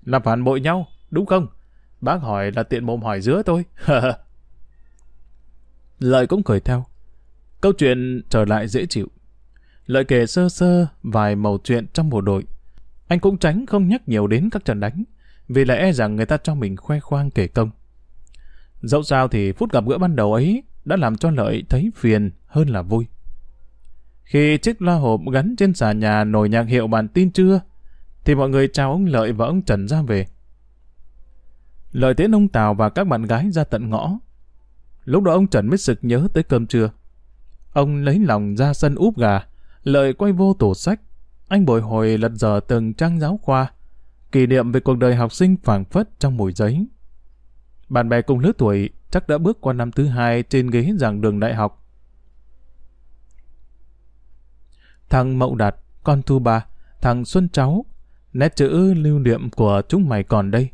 Làm phản bội nhau, đúng không? Bác hỏi là tiện mồm hỏi dứa thôi. Lợi cũng cười theo. Câu chuyện trở lại dễ chịu. Lợi kể sơ sơ vài mẩu chuyện trong bộ đội. Anh cũng tránh không nhắc nhiều đến các trận đánh, vì là e rằng người ta cho mình khoe khoang kể công. Dẫu sao thì phút gặp gỡ ban đầu ấy đã làm cho Lợi thấy phiền hơn là vui. Khi chiếc loa hộp gắn trên xà nhà nổi nhạc hiệu bản tin trưa, thì mọi người chào ông Lợi và ông Trần ra về. Lợi tiễn ông Tào và các bạn gái ra tận ngõ. Lúc đó ông Trần mới sực nhớ tới cơm trưa. Ông lấy lòng ra sân úp gà, Lợi quay vô tủ sách. Anh bồi hồi lật dở từng trang giáo khoa, kỷ niệm về cuộc đời học sinh phảng phất trong mùi giấy. Bạn bè cùng lứa tuổi chắc đã bước qua năm thứ hai trên ghế giảng đường đại học. Thằng Mậu Đạt, con Thu Ba, thằng Xuân Cháu, nét chữ lưu niệm của chúng mày còn đây.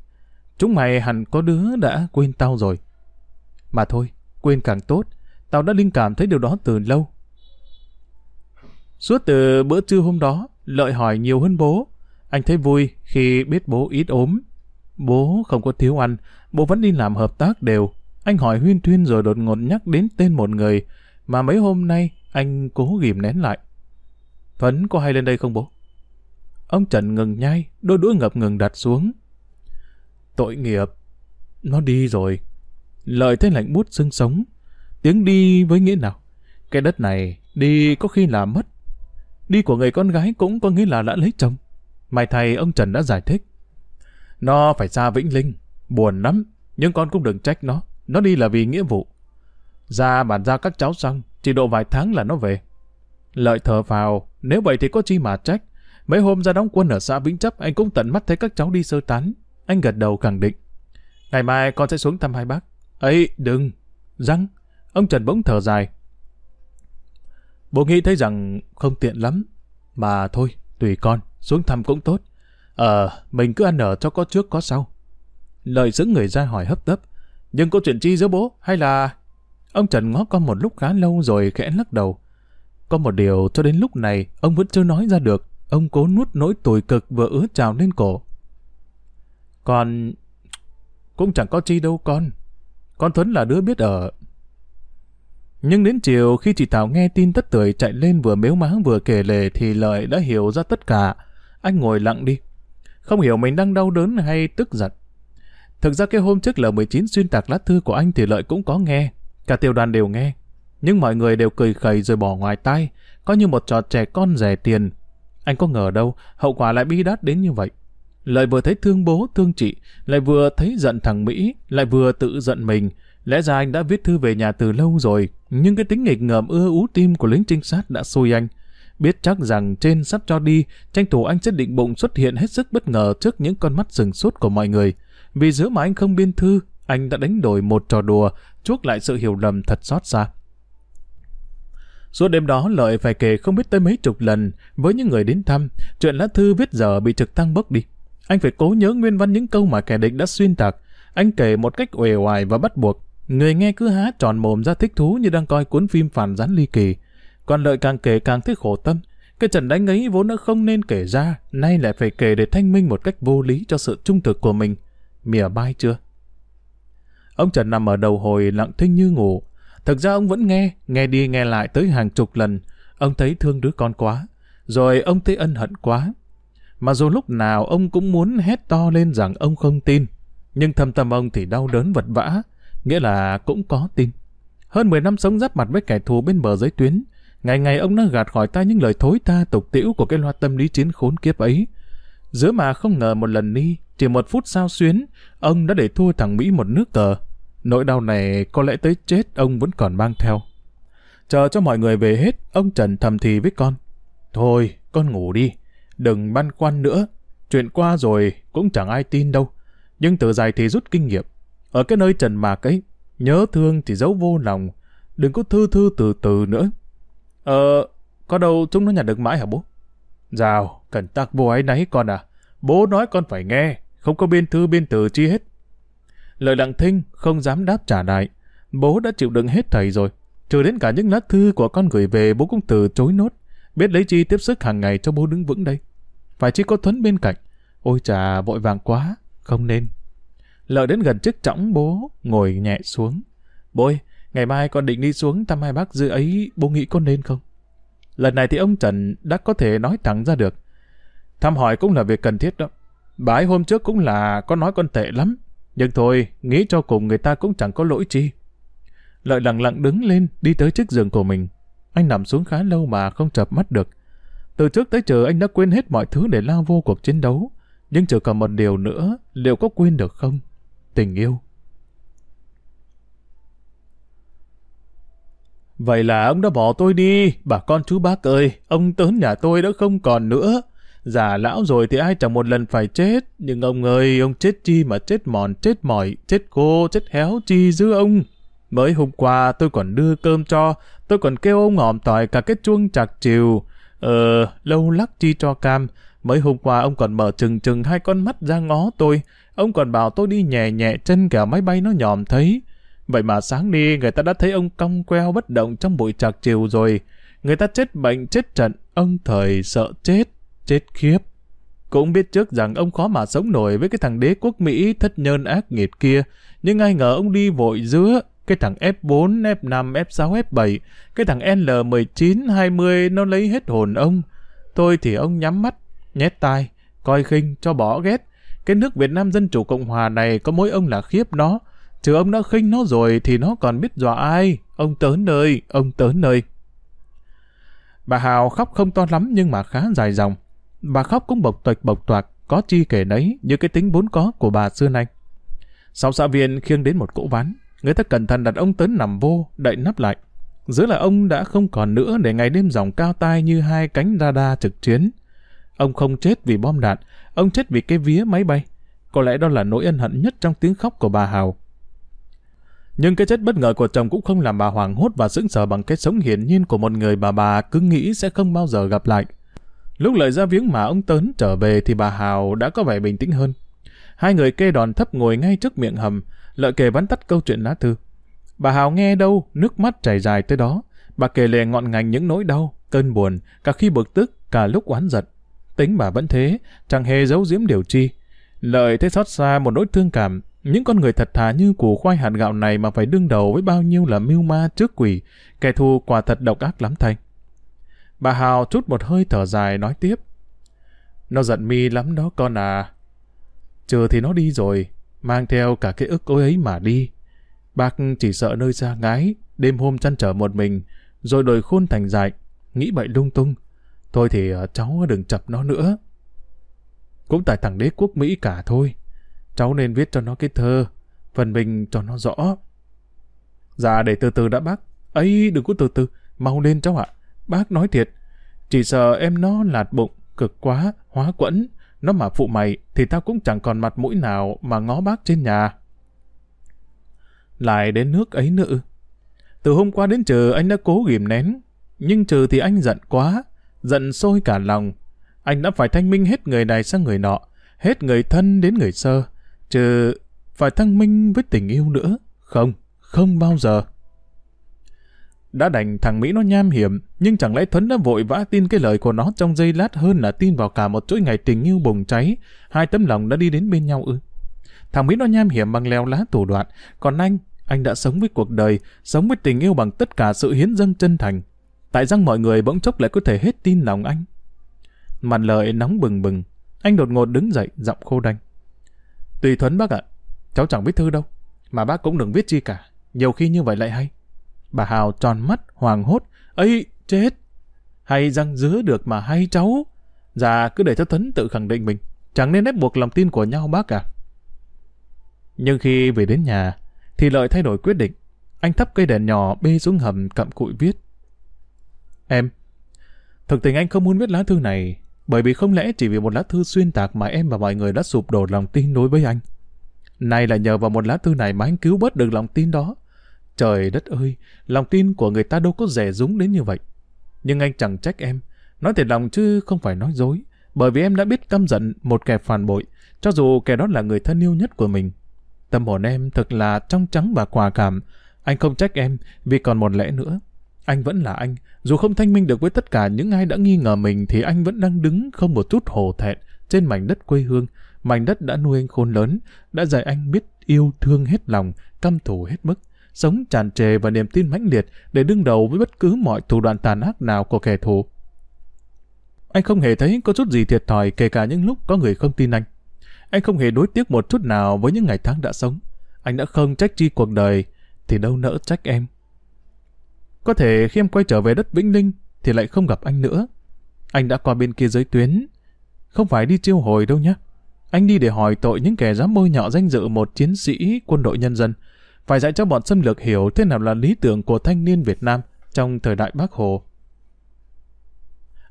Chúng mày hẳn có đứa đã quên tao rồi. Mà thôi, quên càng tốt, tao đã linh cảm thấy điều đó từ lâu. Suốt từ bữa trưa hôm đó, lợi hỏi nhiều hơn bố. Anh thấy vui khi biết bố ít ốm. Bố không có thiếu ăn, bố vẫn đi làm hợp tác đều. Anh hỏi huyên thuyên rồi đột ngột nhắc đến tên một người mà mấy hôm nay anh cố ghim nén lại. Phấn có hay lên đây không bố? Ông Trần ngừng nhai, đôi đũa ngập ngừng đặt xuống. Tội nghiệp. Nó đi rồi. Lợi thế lạnh bút xương sống. Tiếng đi với nghĩa nào? Cái đất này đi có khi là mất. Đi của người con gái cũng có nghĩa là đã lấy chồng. Mai thầy ông Trần đã giải thích. Nó phải xa Vĩnh Linh. Buồn lắm. Nhưng con cũng đừng trách nó. Nó đi là vì nghĩa vụ. Ra bàn ra các cháu xong. Chỉ độ vài tháng là nó về. Lợi thở vào. Nếu vậy thì có chi mà trách. Mấy hôm ra đóng quân ở xã Vĩnh Chấp anh cũng tận mắt thấy các cháu đi sơ tán. Anh gật đầu khẳng định. Ngày mai con sẽ xuống thăm hai bác. ấy đừng. Răng. Ông Trần bỗng thở dài. Bố nghĩ thấy rằng không tiện lắm. Mà thôi, tùy con, xuống thăm cũng tốt. Ờ, mình cứ ăn ở cho có trước có sau. Lợi giữ người ra hỏi hấp tấp. Nhưng có chuyện chi giữa bố hay là... Ông Trần ngó con một lúc khá lâu rồi khẽ lắc đầu. Có một điều cho đến lúc này ông vẫn chưa nói ra được. Ông cố nuốt nỗi tồi cực vừa ứa trào lên cổ. còn Cũng chẳng có chi đâu con. Con Thuấn là đứa biết ở. Nhưng đến chiều khi chị Thảo nghe tin tất tưởi chạy lên vừa mếu máng vừa kể lể thì lợi đã hiểu ra tất cả. Anh ngồi lặng đi. Không hiểu mình đang đau đớn hay tức giận. Thực ra cái hôm trước L19 xuyên tạc lá thư của anh thì lợi cũng có nghe. Cả tiểu đoàn đều nghe. Nhưng mọi người đều cười khẩy rồi bỏ ngoài tai, coi như một trò trẻ con rẻ tiền. Anh có ngờ đâu, hậu quả lại bi đát đến như vậy. Lại vừa thấy thương bố, thương chị, lại vừa thấy giận thằng Mỹ, lại vừa tự giận mình. Lẽ ra anh đã viết thư về nhà từ lâu rồi, nhưng cái tính nghịch ngợm ưa ú tim của lính trinh sát đã xui anh. Biết chắc rằng trên sắp cho đi, tranh thủ anh sẽ định bụng xuất hiện hết sức bất ngờ trước những con mắt sừng sốt của mọi người. Vì giữa mà anh không biên thư, anh đã đánh đổi một trò đùa, chuốc lại sự hiểu lầm thật xót xa. Suốt đêm đó Lợi phải kể không biết tới mấy chục lần với những người đến thăm, chuyện lá thư viết giờ bị trực tăng bốc đi. Anh phải cố nhớ nguyên văn những câu mà kẻ địch đã xuyên tạc. Anh kể một cách uể oải và bắt buộc. Người nghe cứ há tròn mồm ra thích thú như đang coi cuốn phim phản gián ly kỳ. Còn lợi càng kể càng thấy khổ tâm. Cái trận đánh ấy vốn đã không nên kể ra, nay lại phải kể để thanh minh một cách vô lý cho sự trung thực của mình. Mỉa bai chưa? Ông Trần nằm ở đầu hồi lặng thinh như ngủ. Thực ra ông vẫn nghe, nghe đi nghe lại tới hàng chục lần. Ông thấy thương đứa con quá. Rồi ông thấy ân hận quá. Mà dù lúc nào ông cũng muốn hét to lên rằng ông không tin. Nhưng thâm tâm ông thì đau đớn vật vã, nghĩa là cũng có tin. Hơn 10 năm sống giáp mặt với kẻ thù bên bờ giới tuyến, ngày ngày ông đã gạt khỏi ta những lời thối ta tục tiễu của cái loa tâm lý chiến khốn kiếp ấy. Giữa mà không ngờ một lần đi, chỉ một phút sao xuyến, ông đã để thua thằng Mỹ một nước cờ. Nỗi đau này có lẽ tới chết ông vẫn còn mang theo. Chờ cho mọi người về hết, ông Trần thầm thì với con. Thôi, con ngủ đi, đừng băn khoăn nữa. Chuyện qua rồi cũng chẳng ai tin đâu. Nhưng từ dài thì rút kinh nghiệm. Ở cái nơi trần mạc ấy, nhớ thương thì giấu vô lòng. Đừng có thư thư từ từ nữa. Ờ, có đâu chúng nó nhặt được mãi hả bố? Rào, cần tắc vô ấy nấy con à. Bố nói con phải nghe, không có biên thư biên từ chi hết. Lời lặng thinh không dám đáp trả lại. Bố đã chịu đựng hết thầy rồi. Trừ đến cả những lá thư của con gửi về bố cũng từ chối nốt. Biết lấy chi tiếp sức hàng ngày cho bố đứng vững đây. Phải chỉ có Thuấn bên cạnh. Ôi chà, vội vàng quá. Không nên. Lợi đến gần chiếc trõng bố, ngồi nhẹ xuống. Bố ơi, ngày mai con định đi xuống thăm hai bác dư ấy, bố nghĩ con nên không? Lần này thì ông Trần đã có thể nói thẳng ra được. Thăm hỏi cũng là việc cần thiết đó. Bà ấy hôm trước cũng là có nói con tệ lắm. Nhưng thôi, nghĩ cho cùng người ta cũng chẳng có lỗi chi. Lợi lặng lặng đứng lên, đi tới chiếc giường của mình. Anh nằm xuống khá lâu mà không chập mắt được. Từ trước tới giờ anh đã quên hết mọi thứ để lao vô cuộc chiến đấu. Nhưng chỉ còn một điều nữa, liệu có quên được không? Tình yêu. Vậy là ông đã bỏ tôi đi, bà con chú bác ơi, ông tớn nhà tôi đã không còn nữa. Già lão rồi thì ai chẳng một lần phải chết, nhưng ông ơi, ông chết chi mà chết mòn, chết mỏi, chết cô, chết héo chi dư ông. Mới hôm qua tôi còn đưa cơm cho, tôi còn kêu ông ngòm tỏi cả cái chuông chạc chiều. Ờ, lâu lắc chi cho cam. Mới hôm qua ông còn mở trừng trừng hai con mắt ra ngó tôi. Ông còn bảo tôi đi nhẹ nhẹ chân kẻo máy bay nó nhòm thấy. Vậy mà sáng đi người ta đã thấy ông cong queo bất động trong bụi trạc chiều rồi. Người ta chết bệnh chết trận, ông thời sợ chết, chết khiếp. Cũng biết trước rằng ông khó mà sống nổi với cái thằng đế quốc Mỹ thất nhân ác nghiệt kia, nhưng ai ngờ ông đi vội giữa, cái thằng F4, F5, F6, F7, cái thằng L19, 20 nó lấy hết hồn ông. Tôi thì ông nhắm mắt, nhét tai, coi khinh, cho bỏ ghét. Cái nước Việt Nam Dân Chủ Cộng Hòa này có mỗi ông là khiếp nó chứ ông đã khinh nó rồi thì nó còn biết dọa ai. Ông tớn ơi, ông tớn ơi. Bà Hào khóc không to lắm nhưng mà khá dài dòng. Bà khóc cũng bộc tuệch bộc toạc, có chi kể nấy như cái tính vốn có của bà xưa nay. Sau xã viên khiêng đến một cỗ ván, người ta cẩn thận đặt ông Tấn nằm vô, đậy nắp lại. Giữa là ông đã không còn nữa để ngày đêm dòng cao tai như hai cánh radar trực chiến. Ông không chết vì bom đạn, ông chết vì cái vía máy bay. Có lẽ đó là nỗi ân hận nhất trong tiếng khóc của bà Hào. Nhưng cái chết bất ngờ của chồng cũng không làm bà hoảng hốt và sững sờ bằng cái sống hiển nhiên của một người bà bà cứ nghĩ sẽ không bao giờ gặp lại. Lúc lợi ra viếng mà ông Tớn trở về thì bà Hào đã có vẻ bình tĩnh hơn. Hai người kê đòn thấp ngồi ngay trước miệng hầm, lợi kề bắn tắt câu chuyện lá thư. Bà Hào nghe đâu, nước mắt chảy dài tới đó. Bà kể lệ ngọn ngành những nỗi đau, cơn buồn, cả khi bực tức, cả lúc oán giận. Tính bà vẫn thế, chẳng hề giấu giếm điều chi. Lợi thấy xót xa một nỗi thương cảm, những con người thật thà như củ khoai hạt gạo này mà phải đương đầu với bao nhiêu là mưu ma trước quỷ, kẻ thù quả thật độc ác lắm thanh. Bà Hào chút một hơi thở dài nói tiếp. Nó giận mi lắm đó con à. Chờ thì nó đi rồi, mang theo cả cái ức ối ấy mà đi. Bác chỉ sợ nơi xa ngái, đêm hôm chăn trở một mình, rồi đổi khôn thành dại, nghĩ bậy lung tung. Thôi thì ờ, cháu đừng chập nó nữa. Cũng tại thằng đế quốc Mỹ cả thôi. Cháu nên viết cho nó cái thơ, phần mình cho nó rõ. Dạ để từ từ đã bác. ấy đừng có từ từ, mau lên cháu ạ. Bác nói thiệt, chỉ sợ em nó lạt bụng, cực quá, hóa quẫn. Nó mà phụ mày thì tao cũng chẳng còn mặt mũi nào mà ngó bác trên nhà. Lại đến nước ấy nữa. Từ hôm qua đến trừ anh đã cố ghim nén, nhưng trừ thì anh giận quá, giận sôi cả lòng. Anh đã phải thanh minh hết người này sang người nọ, hết người thân đến người sơ, Chứ phải thăng minh với tình yêu nữa. Không, không bao giờ. Đã đành thằng Mỹ nó nham hiểm, nhưng chẳng lẽ Thuấn đã vội vã tin cái lời của nó trong giây lát hơn là tin vào cả một chuỗi ngày tình yêu bùng cháy, hai tấm lòng đã đi đến bên nhau ư. Thằng Mỹ nó nham hiểm bằng leo lá thủ đoạn, còn anh, anh đã sống với cuộc đời, sống với tình yêu bằng tất cả sự hiến dâng chân thành. Tại rằng mọi người bỗng chốc lại có thể hết tin lòng anh. Màn lợi nóng bừng bừng, anh đột ngột đứng dậy, giọng khô đanh. Tùy Thuấn bác ạ, cháu chẳng viết thư đâu, mà bác cũng đừng viết chi cả, nhiều khi như vậy lại hay. Bà Hào tròn mắt, hoàng hốt. ấy chết! Hay răng dứa được mà hay cháu. Dạ, cứ để cho Thuấn tự khẳng định mình. Chẳng nên ép buộc lòng tin của nhau bác à. Nhưng khi về đến nhà, thì lợi thay đổi quyết định. Anh thắp cây đèn nhỏ bê xuống hầm cặm cụi viết. Em, thực tình anh không muốn viết lá thư này, bởi vì không lẽ chỉ vì một lá thư xuyên tạc mà em và mọi người đã sụp đổ lòng tin đối với anh. Nay là nhờ vào một lá thư này mà anh cứu bớt được lòng tin đó. Trời đất ơi, lòng tin của người ta đâu có rẻ rúng đến như vậy. Nhưng anh chẳng trách em, nói thiệt lòng chứ không phải nói dối, bởi vì em đã biết căm giận một kẻ phản bội, cho dù kẻ đó là người thân yêu nhất của mình. Tâm hồn em thật là trong trắng và quả cảm, anh không trách em vì còn một lẽ nữa. Anh vẫn là anh, dù không thanh minh được với tất cả những ai đã nghi ngờ mình thì anh vẫn đang đứng không một chút hổ thẹn trên mảnh đất quê hương, mảnh đất đã nuôi anh khôn lớn, đã dạy anh biết yêu thương hết lòng, căm thù hết mức, sống tràn trề và niềm tin mãnh liệt để đương đầu với bất cứ mọi thủ đoạn tàn ác nào của kẻ thù. Anh không hề thấy có chút gì thiệt thòi kể cả những lúc có người không tin anh. Anh không hề đối tiếc một chút nào với những ngày tháng đã sống. Anh đã không trách chi cuộc đời, thì đâu nỡ trách em. Có thể khi em quay trở về đất Vĩnh Linh thì lại không gặp anh nữa. Anh đã qua bên kia giới tuyến. Không phải đi chiêu hồi đâu nhé. Anh đi để hỏi tội những kẻ dám bôi nhọ danh dự một chiến sĩ quân đội nhân dân. Phải dạy cho bọn xâm lược hiểu thế nào là lý tưởng của thanh niên Việt Nam trong thời đại Bắc Hồ.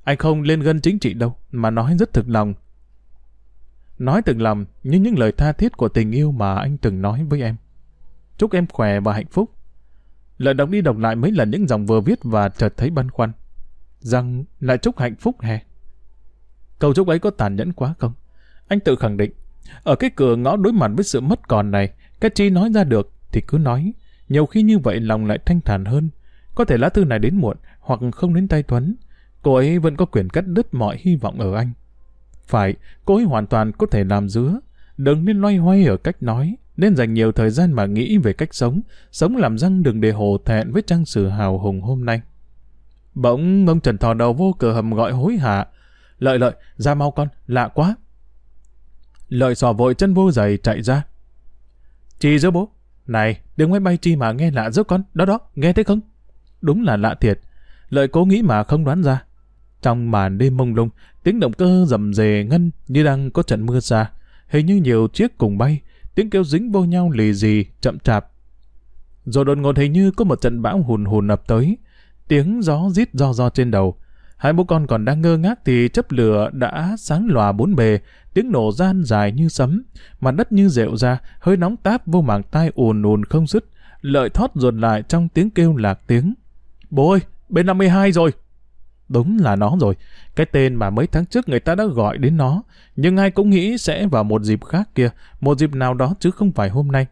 Anh không lên gân chính trị đâu, mà nói rất thực lòng. Nói thực lòng như những lời tha thiết của tình yêu mà anh từng nói với em. Chúc em khỏe và hạnh phúc. Lợi đọc đi đọc lại mấy lần những dòng vừa viết và chợt thấy băn khoăn. Rằng lại chúc hạnh phúc hè. Câu chúc ấy có tàn nhẫn quá không? Anh tự khẳng định. Ở cái cửa ngõ đối mặt với sự mất còn này, cái chi nói ra được thì cứ nói. Nhiều khi như vậy lòng lại thanh thản hơn. Có thể lá thư này đến muộn hoặc không đến tay Tuấn. Cô ấy vẫn có quyền cắt đứt mọi hy vọng ở anh. Phải, cô ấy hoàn toàn có thể làm dứa. Đừng nên loay hoay ở cách nói, nên dành nhiều thời gian mà nghĩ về cách sống, sống làm răng đừng để hồ thẹn với trang sử hào hùng hôm nay. Bỗng ông Trần thò đầu vô cửa hầm gọi hối hả. Lợi lợi, ra mau con, lạ quá. Lợi sò vội chân vô giày chạy ra. Chi giữa bố. Này, đừng máy bay chi mà nghe lạ giữa con. Đó đó, nghe thấy không? Đúng là lạ thiệt. Lợi cố nghĩ mà không đoán ra. Trong màn đêm mông lung, tiếng động cơ rầm rề ngân như đang có trận mưa xa. Hình như nhiều chiếc cùng bay, tiếng kêu dính vô nhau lì dì, chậm chạp. Rồi đột ngột hình như có một trận bão hùn hùn ập tới, tiếng gió rít do do trên đầu. Hai bố con còn đang ngơ ngác thì chấp lửa đã sáng lòa bốn bề, tiếng nổ gian dài như sấm, mặt đất như rệu ra, hơi nóng táp vô màng tai ùn ùn không dứt, lợi thoát ruột lại trong tiếng kêu lạc tiếng. Bố ơi, bên 52 rồi! Đúng là nó rồi. Cái tên mà mấy tháng trước người ta đã gọi đến nó. Nhưng ai cũng nghĩ sẽ vào một dịp khác kia. Một dịp nào đó chứ không phải hôm nay.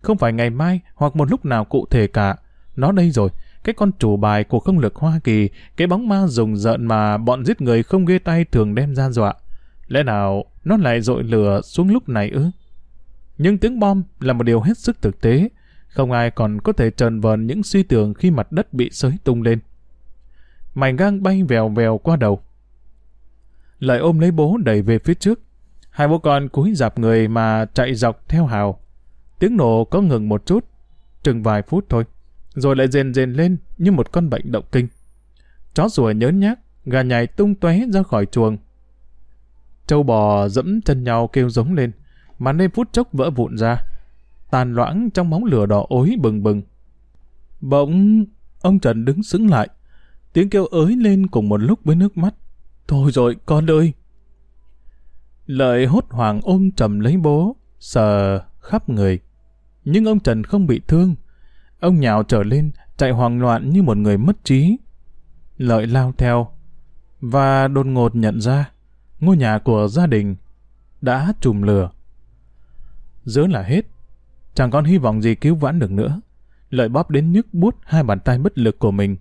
Không phải ngày mai hoặc một lúc nào cụ thể cả. Nó đây rồi. Cái con chủ bài của không lực Hoa Kỳ. Cái bóng ma rùng rợn mà bọn giết người không ghê tay thường đem ra dọa. Lẽ nào nó lại dội lửa xuống lúc này ư? Nhưng tiếng bom là một điều hết sức thực tế. Không ai còn có thể trần vờn những suy tưởng khi mặt đất bị sới tung lên mảnh gang bay vèo vèo qua đầu. Lại ôm lấy bố đẩy về phía trước. Hai bố con cúi dạp người mà chạy dọc theo hào. Tiếng nổ có ngừng một chút, chừng vài phút thôi, rồi lại rền rền lên như một con bệnh động kinh. Chó rùa nhớn nhác, gà nhảy tung tóe ra khỏi chuồng. Châu bò dẫm chân nhau kêu giống lên, màn đêm phút chốc vỡ vụn ra, tàn loãng trong móng lửa đỏ ối bừng bừng. Bỗng, ông Trần đứng sững lại, Tiếng kêu ới lên cùng một lúc với nước mắt. Thôi rồi, con ơi! Lợi hốt hoảng ôm trầm lấy bố, sờ khắp người. Nhưng ông Trần không bị thương. Ông nhào trở lên, chạy hoang loạn như một người mất trí. Lợi lao theo, và đột ngột nhận ra ngôi nhà của gia đình đã trùm lửa. Giữa là hết, chẳng còn hy vọng gì cứu vãn được nữa. Lợi bóp đến nhức bút hai bàn tay bất lực của mình.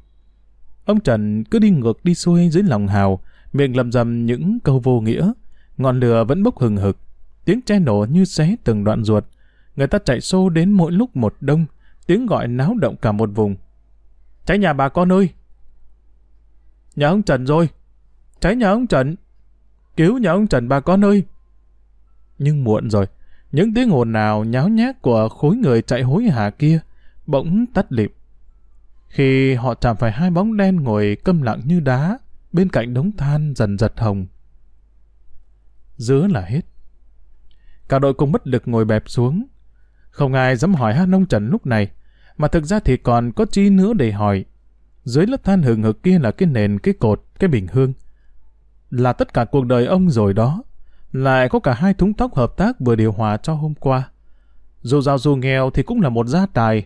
Ông Trần cứ đi ngược đi xuôi dưới lòng hào, miệng lầm rầm những câu vô nghĩa. Ngọn lửa vẫn bốc hừng hực, tiếng che nổ như xé từng đoạn ruột. Người ta chạy xô đến mỗi lúc một đông, tiếng gọi náo động cả một vùng. Cháy nhà bà con ơi! Nhà ông Trần rồi! Cháy nhà ông Trần! Cứu nhà ông Trần bà con ơi! Nhưng muộn rồi, những tiếng ồn nào nháo nhác của khối người chạy hối hả kia bỗng tắt lịp khi họ chạm phải hai bóng đen ngồi câm lặng như đá bên cạnh đống than dần giật hồng. Dứa là hết. Cả đội cùng bất lực ngồi bẹp xuống. Không ai dám hỏi hát nông Trần lúc này, mà thực ra thì còn có chi nữa để hỏi. Dưới lớp than hừng hực kia là cái nền, cái cột, cái bình hương. Là tất cả cuộc đời ông rồi đó. Lại có cả hai thúng tóc hợp tác vừa điều hòa cho hôm qua. Dù giàu dù nghèo thì cũng là một gia tài.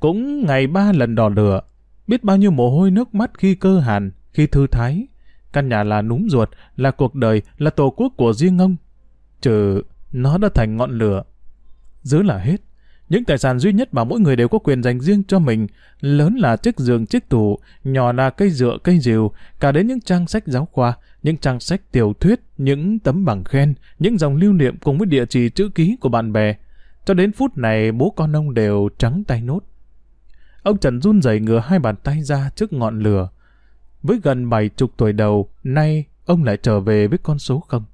Cũng ngày ba lần đỏ lửa. Biết bao nhiêu mồ hôi nước mắt khi cơ hàn, khi thư thái. Căn nhà là núm ruột, là cuộc đời, là tổ quốc của riêng ông. Trừ nó đã thành ngọn lửa. Giữ là hết. Những tài sản duy nhất mà mỗi người đều có quyền dành riêng cho mình, lớn là chiếc giường chiếc tủ, nhỏ là cây dựa cây rìu, cả đến những trang sách giáo khoa, những trang sách tiểu thuyết, những tấm bằng khen, những dòng lưu niệm cùng với địa chỉ chữ ký của bạn bè. Cho đến phút này bố con ông đều trắng tay nốt. Ông Trần run rẩy ngửa hai bàn tay ra trước ngọn lửa. Với gần bảy chục tuổi đầu, nay ông lại trở về với con số không.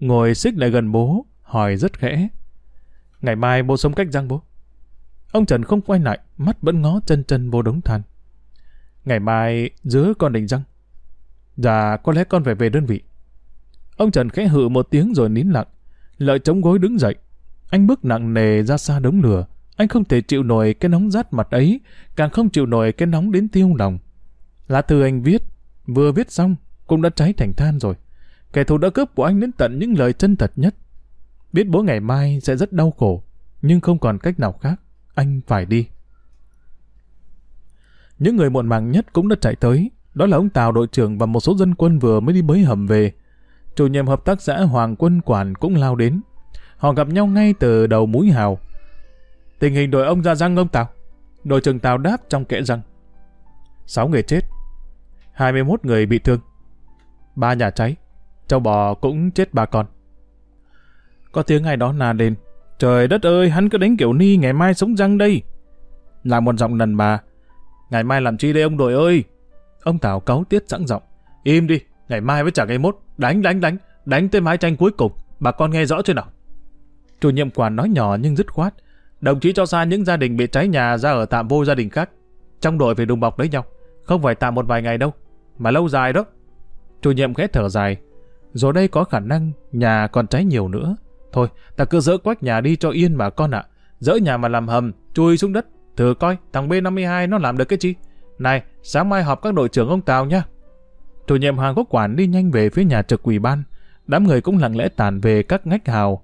Ngồi xích lại gần bố, hỏi rất khẽ. Ngày mai bố sống cách răng bố. Ông Trần không quay lại, mắt vẫn ngó chân chân vô đống than. Ngày mai giữa con định răng. Dạ, có lẽ con phải về đơn vị. Ông Trần khẽ hự một tiếng rồi nín lặng. Lợi chống gối đứng dậy. Anh bước nặng nề ra xa đống lửa. Anh không thể chịu nổi cái nóng rát mặt ấy, càng không chịu nổi cái nóng đến tiêu lòng. Lá thư anh viết, vừa viết xong, cũng đã cháy thành than rồi. Kẻ thù đã cướp của anh đến tận những lời chân thật nhất. Biết bố ngày mai sẽ rất đau khổ, nhưng không còn cách nào khác, anh phải đi. Những người muộn màng nhất cũng đã chạy tới, đó là ông Tào đội trưởng và một số dân quân vừa mới đi bới hầm về. Chủ nhiệm hợp tác xã Hoàng Quân Quản cũng lao đến. Họ gặp nhau ngay từ đầu mũi hào. Tình hình đội ông ra răng ông Tào. Đội trưởng Tào đáp trong kẽ răng. Sáu người chết. 21 người bị thương. Ba nhà cháy. Châu bò cũng chết ba con. Có tiếng ai đó nà lên. Trời đất ơi, hắn cứ đánh kiểu ni ngày mai sống răng đây. Là một giọng nần bà. Ngày mai làm chi đây ông đội ơi? Ông Tào cáu tiết sẵn giọng. Im đi, ngày mai với chả ngày mốt. Đánh, đánh, đánh, đánh tới mái tranh cuối cùng. Bà con nghe rõ chưa nào? Chủ nhiệm quản nói nhỏ nhưng dứt khoát. Đồng chí cho xa những gia đình bị cháy nhà ra ở tạm vô gia đình khác. Trong đội phải đùm bọc lấy nhau. Không phải tạm một vài ngày đâu, mà lâu dài đó. Chủ nhiệm khẽ thở dài. Rồi đây có khả năng nhà còn cháy nhiều nữa. Thôi, ta cứ dỡ quách nhà đi cho yên mà con ạ. Dỡ nhà mà làm hầm, chui xuống đất. Thử coi, thằng B52 nó làm được cái chi. Này, sáng mai họp các đội trưởng ông Tào nhá. Chủ nhiệm Hoàng Quốc Quản đi nhanh về phía nhà trực ủy ban. Đám người cũng lặng lẽ tàn về các ngách hào.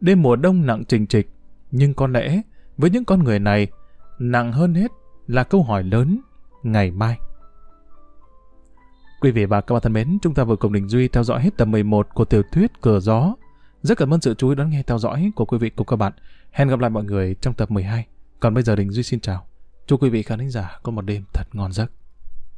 Đêm mùa đông nặng trình trịch. Nhưng có lẽ, với những con người này, nặng hơn hết là câu hỏi lớn ngày mai. Quý vị và các bạn thân mến, chúng ta vừa cùng Đình Duy theo dõi hết tập 11 của tiểu thuyết Cờ Gió. Rất cảm ơn sự chú ý đón nghe theo dõi của quý vị cùng các bạn. Hẹn gặp lại mọi người trong tập 12. Còn bây giờ Đình Duy xin chào. Chúc quý vị khán giả có một đêm thật ngon giấc.